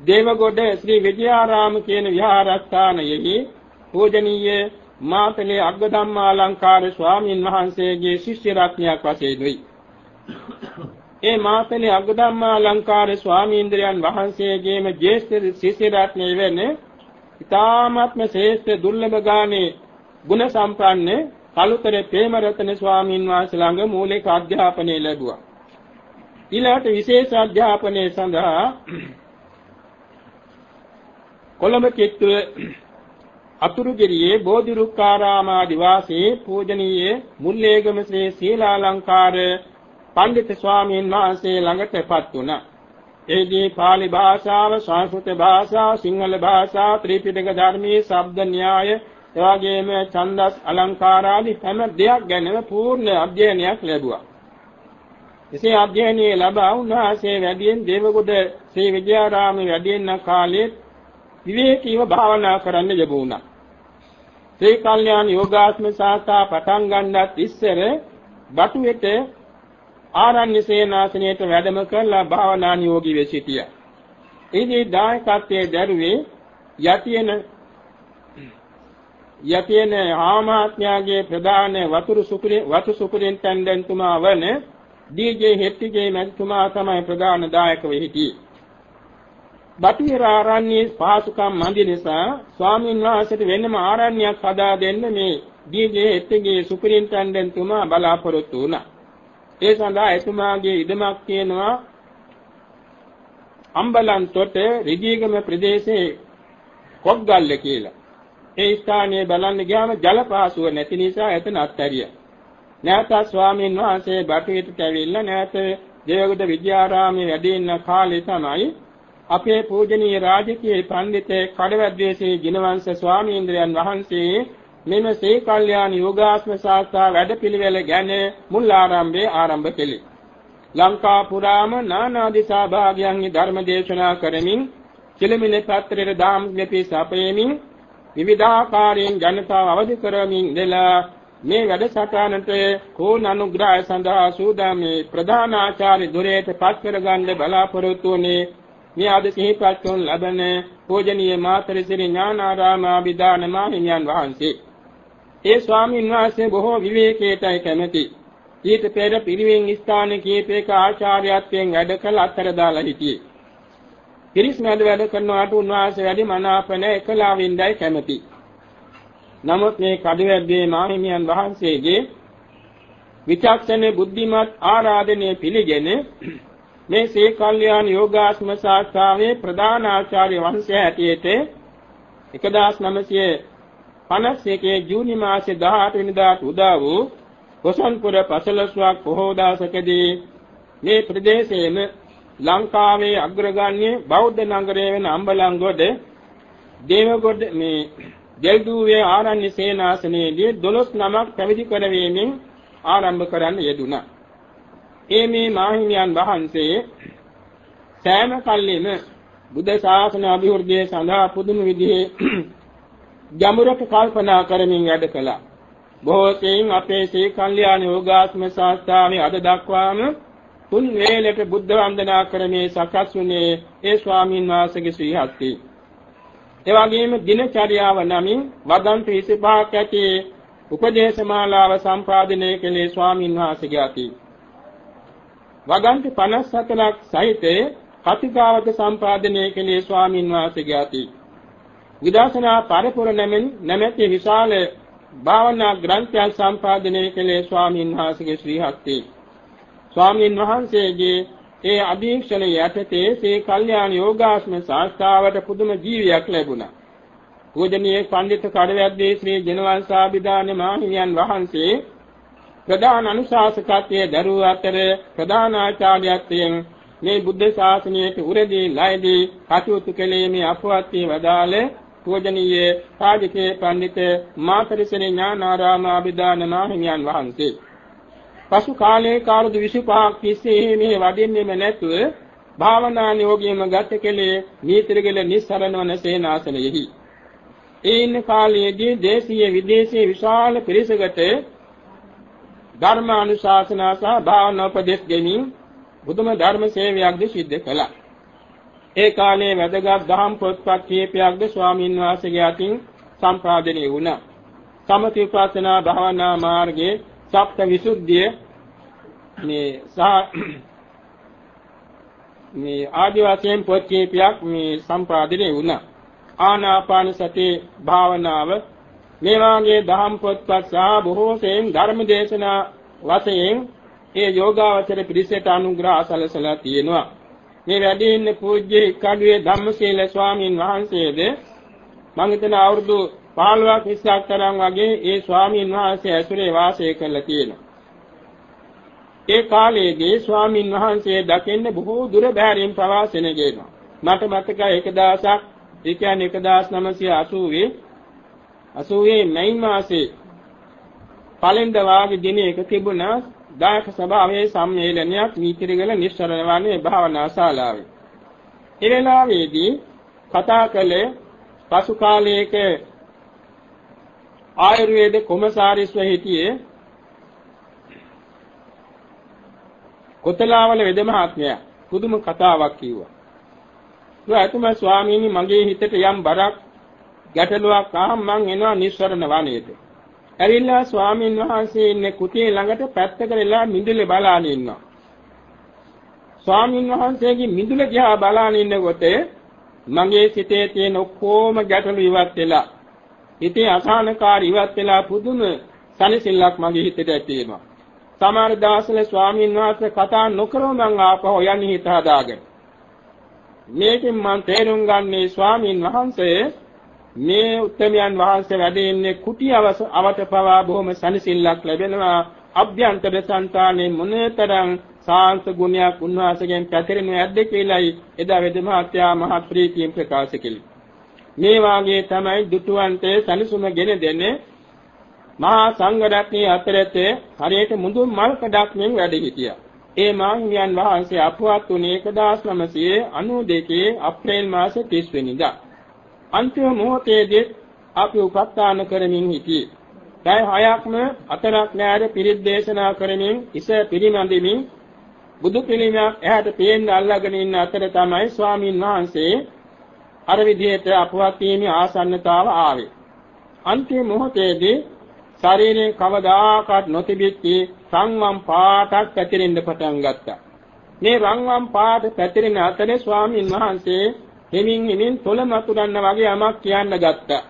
දේවගොඩ ශ්‍රී විජයාරාම කියන විහාරස්ථානයෙහි පූජනීය මාතලේ අග්ගධම්මාලංකාර ස්වාමීන් වහන්සේගේ ශිෂ්‍ය රත්නයක් වශයෙන් වෙයි. ඒ මාතලේ අග්ගධම්මාලංකාර ස්වාමීන්ද්‍රයන් වහන්සේගේම ජේෂ්ඨ ශිෂ්‍ය රත්නය වෙන්නේ ඊ타ත්ම ශ්‍රේෂ්ඨ දුර්ලභ ගානේ ගුණ සම්පන්න කලුතර ප්‍රේමරතන ස්වාමීන් වහන්සේ ළඟ මූලික අධ්‍යාපනය ලැබුවා. ඊළාට විශේෂ අධ්‍යාපනය සඳහා කොළඹ කිත්තුව අතුරුගිරියේ බෝධිරුක්කාරාමාදි වාසී පූජනීය මුල්ලේගම ශ්‍රී සීලාලංකාර පඬිත් ස්වාමීන් වහන්සේ ළඟටපත් වුණා. එෙහිදී pāli භාෂාව, සංස්කෘත භාෂාව, සිංහල භාෂාව, ත්‍රිපිටක ධර්මයේ ශබ්ද න්‍යාය, එවාගෙම ඡන්දස් අලංකාර ආදී හැම දෙයක් ගැනම පූර්ණ අධ්‍යයනයක් ලැබුවා. එසේ අධ්‍යයනයේ ලබා උන්වහන්සේ වැඩියෙන් දේවගොඩ ශ්‍රී විද්‍යාරාමයේ වැඩෙන කාලයේ විවේකීව භාවනා කරන්න ලැබුණා. ශ්‍රී කල්යාණ යෝගාස්ම සාස්ත්‍රා පටන් ගන්නත් ඉස්සර බටුවෙට ආරණ්‍ය සේනාසනයට වැඩම කරලා භාවනා නියෝගී වෙ සිටියා. ඉදී දායකත්වයේ දරුවේ යතියන යතියන ආමාත්‍යාගේ ප්‍රධාන වතුරු සුපුරේ වතු සුපුරෙන් තැන්දන්තුමා වන ඩීජේ හෙට්ටිගේ මැතිතුමා තමයි ප්‍රධාන දායකව හිටියේ. බටහිර ආරණ්‍යයේ පහසුකම් මන්දි නිසා ස්වාමීන් වහන්සේට වෙනම ආරණ්‍යයක් හදා දෙන්න මේ ඩීජේ හෙට්ටිගේ සුපරින්ටෙන්ඩන්ට්තුමා බලාපොරොත්තු වුණා. ඒ සඳහා එතුමාගේ ඉඩමක් තියෙනවා අම්බලන්තොට රිදීගම ප්‍රදේශයේ කොග්ගල්ල කියලා. ඒ ස්ථානයේ බලන්න ගියාම ජල පාසුව නැති නිසා එතන අත්හැරියා. නැවත ස්වාමීන් වහන්සේ බටහිරට ඇවිල්ලා නැවත දේවගොඩ විද්‍යාරාමයේ වැඩ ඉන්න කාලේ තමයි අපේ පූජනීය රාජකීය පඬිතේ කඩවැද්දේසේ ජිනවංශ ස්වාමීන්ද්‍රයන් වහන්සේ මෙම ශ්‍රී කල්යාණ යෝගාස්ම ශාස්ත්‍රා වැඩපිළිවෙල ගැන මුල් ආරම්භයේ ආරම්භ කෙළේ. ලංකා පුරාම නානා දිසා භාගයන්හි ධර්ම දේශනා කරමින් කිලමිල පත්‍රයේ දාම් ලිපි සපයමින් විවිධාකාරයෙන් ජනතාව අවදි කරමින් ඉඳලා මේ වැඩසටහනට කෝණ අනුග්‍රහය සඳහා සූදාමේ ප්‍රධාන ආචාර්ය දුරේට පත් කරගන්න බලාපොරොත්තු වුණේ මේ අද සිහිපත් කරන ලබන පූජනීය මාතරිසිරි ඥානාරාම අභිදාන මාහිමියන් වහන්සේ. ඒ ස්වාමීන් වහන්සේ බොහෝ විවේකයටයි කැමැති. ඊට පෙර පිරිවෙන් ස්ථාන කීපයක ආචාර්යත්වයෙන් වැඩ කළ අතර දාලා හිටියේ. පිරිස් මැද වැඩ කරනවාට උන්වහන්සේ වැඩි මනාප නැ එකලා වින්දයි කැමැති. නමුත් මේ කඩවැද්දේ මාහිමියන් වහන්සේගේ විචක්ෂණ බුද්ධිමත් ආරාධනය පිළිගෙන මේ සේ කල්යාණ යෝගාස්ම ශාස්ත්‍රාවේ ප්‍රධාන ආචාර්ය වංශය ඇටියෙට 1900 51 ජූනි මාසේ 18 වෙනිදාට උදා වූ කොසන්පුර පසළොස්වක් බොහෝ දවසකදී මේ ප්‍රදේශයේම ලංකාවේ අග්‍රගණ්‍ය බෞද්ධ නගරය වෙන අම්බලන්ගොඩ දේවගොඩ මේ දෙල්දුවේ ආරණ්‍ය සේනාසනයේදී 12 නමක් පැවිදි කරවීමෙන් ආරම්භ කරන්න යෙදුණා. ඒ මේ මාහිමියන් වහන්සේ සෑම කල්ලිම බුද්ධ ශාසන අභිවෘද්ධිය සඳහා පුදුම විදිහේ ගැඹුරට කල්පනා කරමින් වැඩ කළා. බොහෝ සෙයින් අපේ ශ්‍රී කල්යාණ යෝගාත්ම ශාස්ත්‍රාවේ අද දක්වාම තුන් වේලට බුද්ධ වන්දනා කරමේ සකස් වුණේ ඒ ස්වාමීන් වහන්සේගේ ශ්‍රී හස්තේ. ඒ වගේම දිනචර්යාව නමින් වදන්ත 25ක් ඇති උපදේශමාලාව සම්පාදනය කළේ ස්වාමීන් වහන්සේගේ අතී. වගන්ති 57ක් සහිත කතිකාවත සම්පාදනය කළේ ස්වාමින් වහන්සේගේ අතී. විදර්ශනා පරිපූර්ණ නැමෙන් නැමැති විශාල භාවනා ග්‍රන්ථයන් සම්පාදනය කළේ ස්වාමින් වහන්සේගේ ශ්‍රී හස්තේ. ස්වාමින් වහන්සේගේ ඒ අධීක්ෂණ යටතේ සේ කල්යාණ යෝගාස්ම ශාස්ත්‍රාවට පුදුම ජීවියක් ලැබුණා. පූජනීය පඬිතු කඩවැද්දේ ශ්‍රී ජනවංශාභිදාන මාහිමියන් වහන්සේ ප්‍රධාන අනුශාසකත්වයේ දරුව අතර ප්‍රධාන ආචාර්යත්වයෙන් මේ බුද්ධ ශාසනයට උරදී ලයිදී කටයුතු කළේ මේ අපවත් වදාළ පූජනීය සාධිකේ පඬිත මාතරිසෙන ඥානාරාම අභිදාන මාහිමියන් වහන්සේ. පසු කාලයේ කාරුදු 25ක් තිස්සේ මේ වඩින්නෙම නැතුව භාවනා නියෝගියම ගත කෙලේ නීතිරගල නිස්සරණ වන සේනාසනයෙහි. ඒ ඉන්න කාලයේදී දේශීය විදේශීය විශාල පිරිසකට ධර්මානුශාසනා සහ භාවනා උපදෙස් දෙමින් බුදුම ධර්ම සේවයක්ද සිද්ධ කළා. ඒ කාලේ වැදගත් දහම් පොත්පත් කීපයක්ද ස්වාමින් වහන්සේගේ අතින් සම්පාදනය වුණා. සමථ විපස්සනා භාවනා මාර්ගයේ සප්ත විසුද්ධිය මේ සහ මේ ආදි වශයෙන් පොත් කීපයක් මේ සම්පාදනය වුණා. ආනාපාන සති භාවනාව මේ වාගේ දහම් පොත්පත් සහ බොහෝ සෙයින් ධර්ම දේශනා වශයෙන් ඒ යෝගාවචර පිරිසට අනුග්‍රහ අසලසලා තියෙනවා. මේ වැඩි ඉන්න පූජ්‍ය කඩුවේ ධම්මශීල ස්වාමීන් වහන්සේද මම හිතන අවුරුදු 15ක් 20ක් තරම් වගේ ඒ ස්වාමීන් වහන්සේ ඇසුරේ වාසය කරලා තියෙනවා. ඒ කාලයේදී ස්වාමීන් වහන්සේ දකින්න බොහෝ දුර බැහැරින් ප්‍රවාසෙන ගේනවා. මට මතකයි 1000ක් ඒ කියන්නේ 1980 80 මැයි මාසේ පළෙන්ද වාගේ දිනයක තිබුණා දායක සභාවේ සම්මේලනයක් නීතිරිගල නිස්සරණ වන්නේ භාවනා ශාලාවේ. ඒ වෙලාවේදී කතා කළේ පසු කාලයක ආයුර්වේද කොමසාරිස්ව හිටියේ කොතලාවල වෙද මහත්මයා පුදුම කතාවක් කිව්වා. ඒ අතුම ස්වාමීනි මගේ හිතට යම් බරක් ගැටලුවක් ආවම මං එනවා නිස්සරණ වනයේට. ඇවිල්ලා ස්වාමීන් වහන්සේ ඉන්නේ කුටිය ළඟට පැත්තකට වෙලා මිදුලේ බලාගෙන ඉන්නවා. ස්වාමීන් වහන්සේගේ මිදුල දිහා බලාගෙන ඉන්නකොට මගේ සිතේ තියෙන ඔක්කොම ගැටලු ඉවත් වෙලා හිතේ අසහනකාරී ඉවත් වෙලා පුදුම සනසිල්ලක් මගේ හිතට ඇති වෙනවා. සමහර දාසල ස්වාමීන් වහන්සේ කතා නොකරව මං ආපහු යන්නේ හිත හදාගෙන. මේකෙන් මම තේරුම් ගන්නේ ස්වාමීන් වහන්සේ මේ උත්තමයන් වහන්සේ වැඩ ඉන්නේ කුටි අවට පවා බොහොම සනසිල්ලක් ලැබෙනවා අභ්‍යන්තර సంతානේ මොනතරම් සාන්ත ගුණයක් උන්වහන්සේගෙන් පැතිරෙනු ඇද්ද කියලායි එදා වෙද මහත්යා මහත් ප්‍රීතියෙන් ප්‍රකාශ කළේ මේ වාගේ තමයි දුටුවන්තේ සනසුම ගෙන දෙන්නේ මහා සංඝ රත්නයේ අතරතේ හරියට මුඳු මල් කඩක් මෙන් වැඩ හිටියා. ඒ මාහිමියන් වහන්සේ අපවත් වුණේ 1992 අප්‍රේල් මාසේ 30 වෙනිදා. අන්තිම මොහොතේදී අපි උපස්ථාන කරමින් සිටියේ. දැන් හයක්ම අතරක් නෑර පිරිත් දේශනා කරමින් ඉස පිරිමැදෙමින් බුදු පිළිමයක් එහාට පේන්න අල්ලාගෙන ඉන්න අතර තමයි ස්වාමින් වහන්සේ අර විදිහට අපවත් වීමේ ආසන්නතාව ආවේ. අන්තිම මොහොතේදී ශරීරයෙන් කවදාකවත් නොතිබිච්ච සංවම් පාටක් පැතිරෙන්න පටන් ගත්තා. මේ රන්වම් පාට පැතිරෙන අතරේ ස්වාමින් වහන්සේ හිමින් හිමින් තොල මතුරන්න වගේ යමක් කියන්න ගත්තා.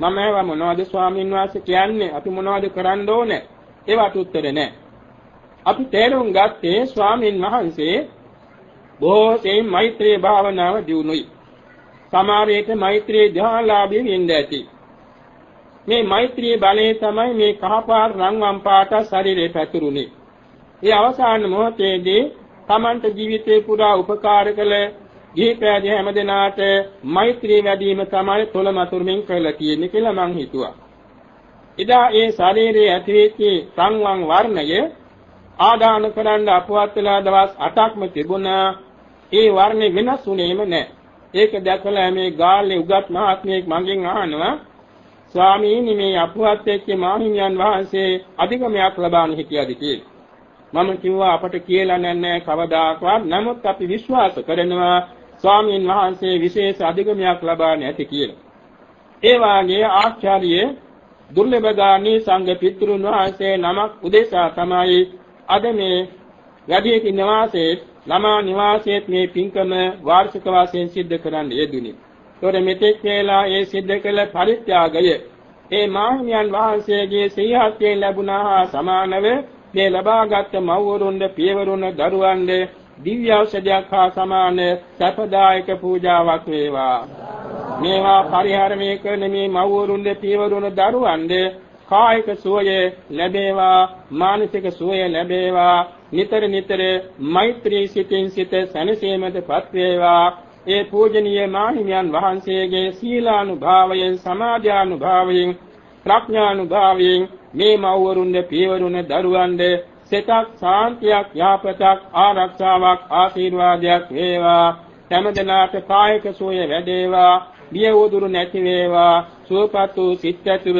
මම ඒවා මොනවද ස්වාමින් වහන්සේ කියන්නේ? අපි මොනවද කරන්න ඕනේ? ඒවට උත්තර නැහැ. අපි තේරුම් ගත්තේ ස්වාමින් වහන්සේ බොහෝ සෙයින් මෛත්‍රී භාවනාව දියුණුයි. සමහරවිට මෛත්‍රී ධ්‍යානලාභී වෙන්න ඇති. මේ මෛත්‍රී බලය තමයි මේ කහපාට රන්වන් පාට ශරීරේ පැතුරුනේ. ඒ අවසාන මොහොතේදී තමන්ට ජීවිතේ පුරා උපකාර කළ ගිහිපෑදී හැමදෙනාට මෛත්‍රී වැඩිම තමයි තොලමතුරුමින් කළා කියන්නේ කියලා මං හිතුවා. එදා ඒ ශරීරයේ ඇතිවෙච්ච සංවං වර්ණය ආදාන කරන්න අපවත් වෙලා දවස් 8ක්ම තිබුණා. ඒ වර්ණේ වෙනස් වුණේම නැහැ. ඒක දැකලා මේ ගාල්ලේ උගත් මහත්මයෙක් මගෙන් අහනවා ස්වාමීනි මේ අපවත් වෙච්ච මාහිමියන් වහන්සේ අධිකමයක් ලබාන හිටියද කියලා. මම කිව්වා අපට කියලා නැහැ කවදාකවත්. නමුත් අපි විශ්වාස කරනවා ස්වාමීන් වහන්සේ විශේෂ අධිගමයක් ලබා නැති කියලා. ඒ වාගේ ආචාර්ය දුර්ලභගාමී සංඝ පිටුරුන් වහන්සේ නමක් උදෙසා තමයි අද මේ වැඩිහිටි නිවාසයේ ළමා නිවාසයේ මේ පින්කම වාර්ෂික වශයෙන් සිද්ධ කරන්න යෙදුනි. ඒතොර මෙතෙක් වේලා ඒ සිද්ධ කළ පරිත්‍යාගය ඒ මාහිමියන් වහන්සේගේ සිහිහත්යෙන් ලැබුණා හා සමානව මේ ලබාගත් මව්වරුන්ද පියවරුන්ද දරුවන්ද දිව්‍ය ඖෂධයක් හා සමාන සපදායක පූජාවක් වේවා. මේවා පරිහරණය කරන මේ මව්වරුන්ද පියවරුන්ද දරුවන්ද කායික සුවය ලැබේවා මානසික සුවය ලැබේවා නිතර නිතර මෛත්‍රී සිතින් සිත සැනසීමටපත් වේවා ඒ පූජනීය මාහිමියන් වහන්සේගේ සීලානුභාවයෙන් සමාධ්‍යානුභාවයෙන් ප්‍රඥානුභාවයෙන් මේ මව්වරුන්ද පියවරුන්ද දරුවන්ද සිතක් සාන්තියක් යාපතක් ආරක්ෂාවක් ආශිර්වාදයක් වේවා. හැමදෙනාට කායික සුවය වැඩේවා. බිය උදුරු නැති වේවා. සුවපත් වූ සිත් ඇතුව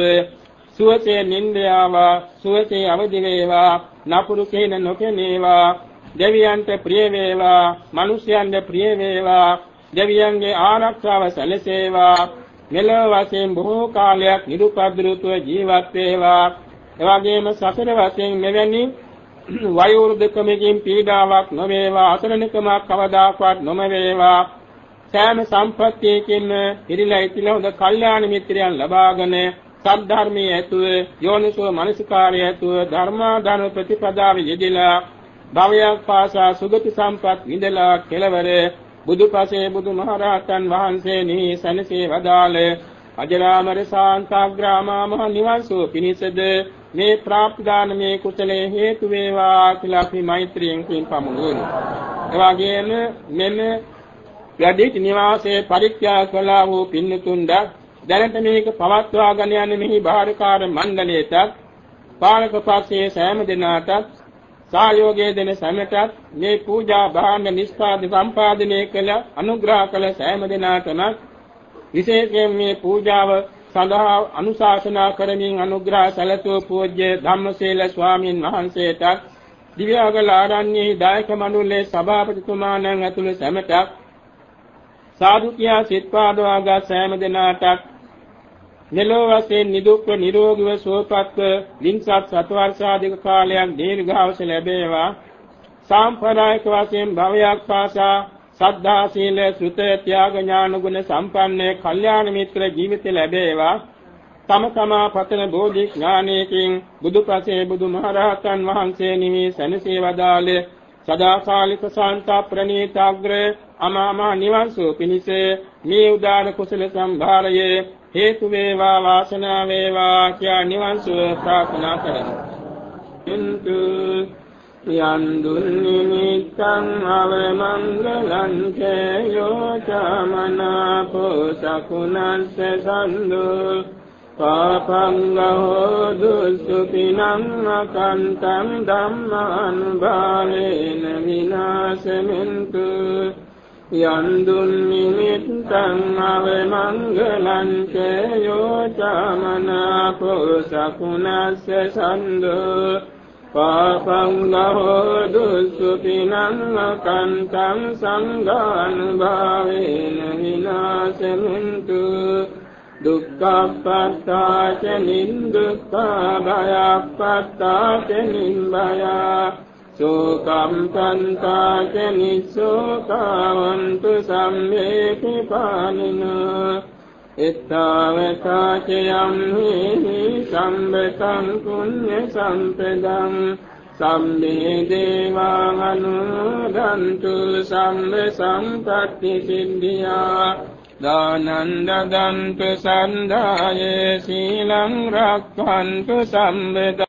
සුවසේ නින්දයාවා සුවසේ අවදි වේවා. නපුරු කේන නොකෙනේවා. දෙවියන්ට ප්‍රිය වේවා. මිනිසයන්ට ප්‍රිය වේවා. දෙවියන්ගේ ආරක්ෂාව සැලසේවා. මෙලොව වශයෙන් බොහෝ කාලයක් නිරුපද්‍රිතව ජීවත් වේවා. එවැගේම සසර වශයෙන් මෙවැනි (clears throat) වයෝවෘද්ධකමකින් පීඩාවක් නොවේවා අසරණකමක් කවදාකවත් නොම වේවා සෑම සම්පත්තියකින්ම ඉරිලා ඉතිලා හොඳ කල්යාණ මිත්‍රයන් ලබාගෙන සද්ධර්මයේ ඇතුව යෝනිසෝ මනසිකාරය ඇතුව ධර්මාදාන ප්‍රතිපදාවේ යෙදিলা භවයක් පාසා සුගති සම්පත් විඳලා කෙලවර බුදුපසේ බුදුමහරහතන් වහන්සේ නිහි සනසේ වදාළ අජරාමර සාන්තග්‍රාමා මහ නිවන් සුව පිණිසද මේ ප්‍රාප්දානමේ කුසලයේ හේතු වේවා කියලා අපි මෛත්‍රියෙන් කින් පමුණුවමු. එවාගෙම මෙන්න යදිත් නිවාසයේ පරිත්‍යාග කළා වූ පින්නතුන්ද දැනට මේක පවත්වාගෙන යන මෙහි බාහිරකාර මණ්ඩලයටත් පාලක පක්ෂයේ සෑම දෙනාටත් සහයෝගය දෙන සැමටත් මේ පූජා භාණ්ඩ නිස්පාද සම්පාදනය කළ අනුග්‍රහ කළ සෑම දෙනාටම විශේෂයෙන් මේ පූජාව සඳහා අනුශාසනා කරමින් අනුග්‍රහ සැලසූ පූජ්‍ය ධම්මසේල ස්වාමීන් වහන්සේට දිව්‍යාගල ආරණ්‍යයේ දායක මණ්ඩලයේ සභාපතිතුමාණන් ඇතුළු සැමටත් සාදු කියා සිත් පාදවාගත් සෑම දෙනාටත් මෙලොව වශයෙන් නිදුක්ව නිරෝගීව සුවපත්ව වින්සත් සතවර්ෂාධික කාලයක් දීර්ඝාස ලැබේවා. සාම්ප්‍රදායික වශයෙන් භවයක් පාසා සද්ධා සීල සුත ත්‍යාග ඥාන ගුණ සම්පන්න කල්යාණ මිත්‍ර ජීවිත ලැබේවා තම තමා පතන බෝධි ඥානයකින් බුදුපසේ බුදුමහරහතන් වහන්සේ නිමි සැනසී වදාළේ සදාකාලික සාන්ත ප්‍රණීතාග්‍ර අමාම නිවන් සුව පිණිස මේ උදාන කුසල සම්භාරයේ හේතු වේවා වාසනාව වේවා කියා නිවන් සුව ප්‍රාර්ථනා කරමු. ඉන්තු යන් දුන්නිමිත්තං අවමංගලං චයෝ චමනාපෝ සකුණස්ස සන්දු පාපංගහෝ දුස්සුපිනං අකන්තං ධම්මානුභාවේන විනාශෙන්තු යන්දුන් නිමිත්තං අවමංගලං චයෝ චමනාපෝ සකුණස්ස සන්දෝ පාපං ගහෝ දුස්සුපිනං අකන්තං සංඝානුභාවේන විනාශෙන්තු දුක්ඛප්පත්තාච නින්දුක්ඛා භයප්පත්තාච නිම්බයා. සෝකම් තන්තාච නිස්සෝකාවන්තු සම්මේති පානින එත්තාවතාච යම් හි සම්බතං පුඤ්ඤ සම්පදං සම්මේ දේවාං අනුදන්තු සම්ම සම්පත්ති සිද්ධියා දානන්ද දන්තු සන්දායේ සීලං රක්ඛන්තු සම්බද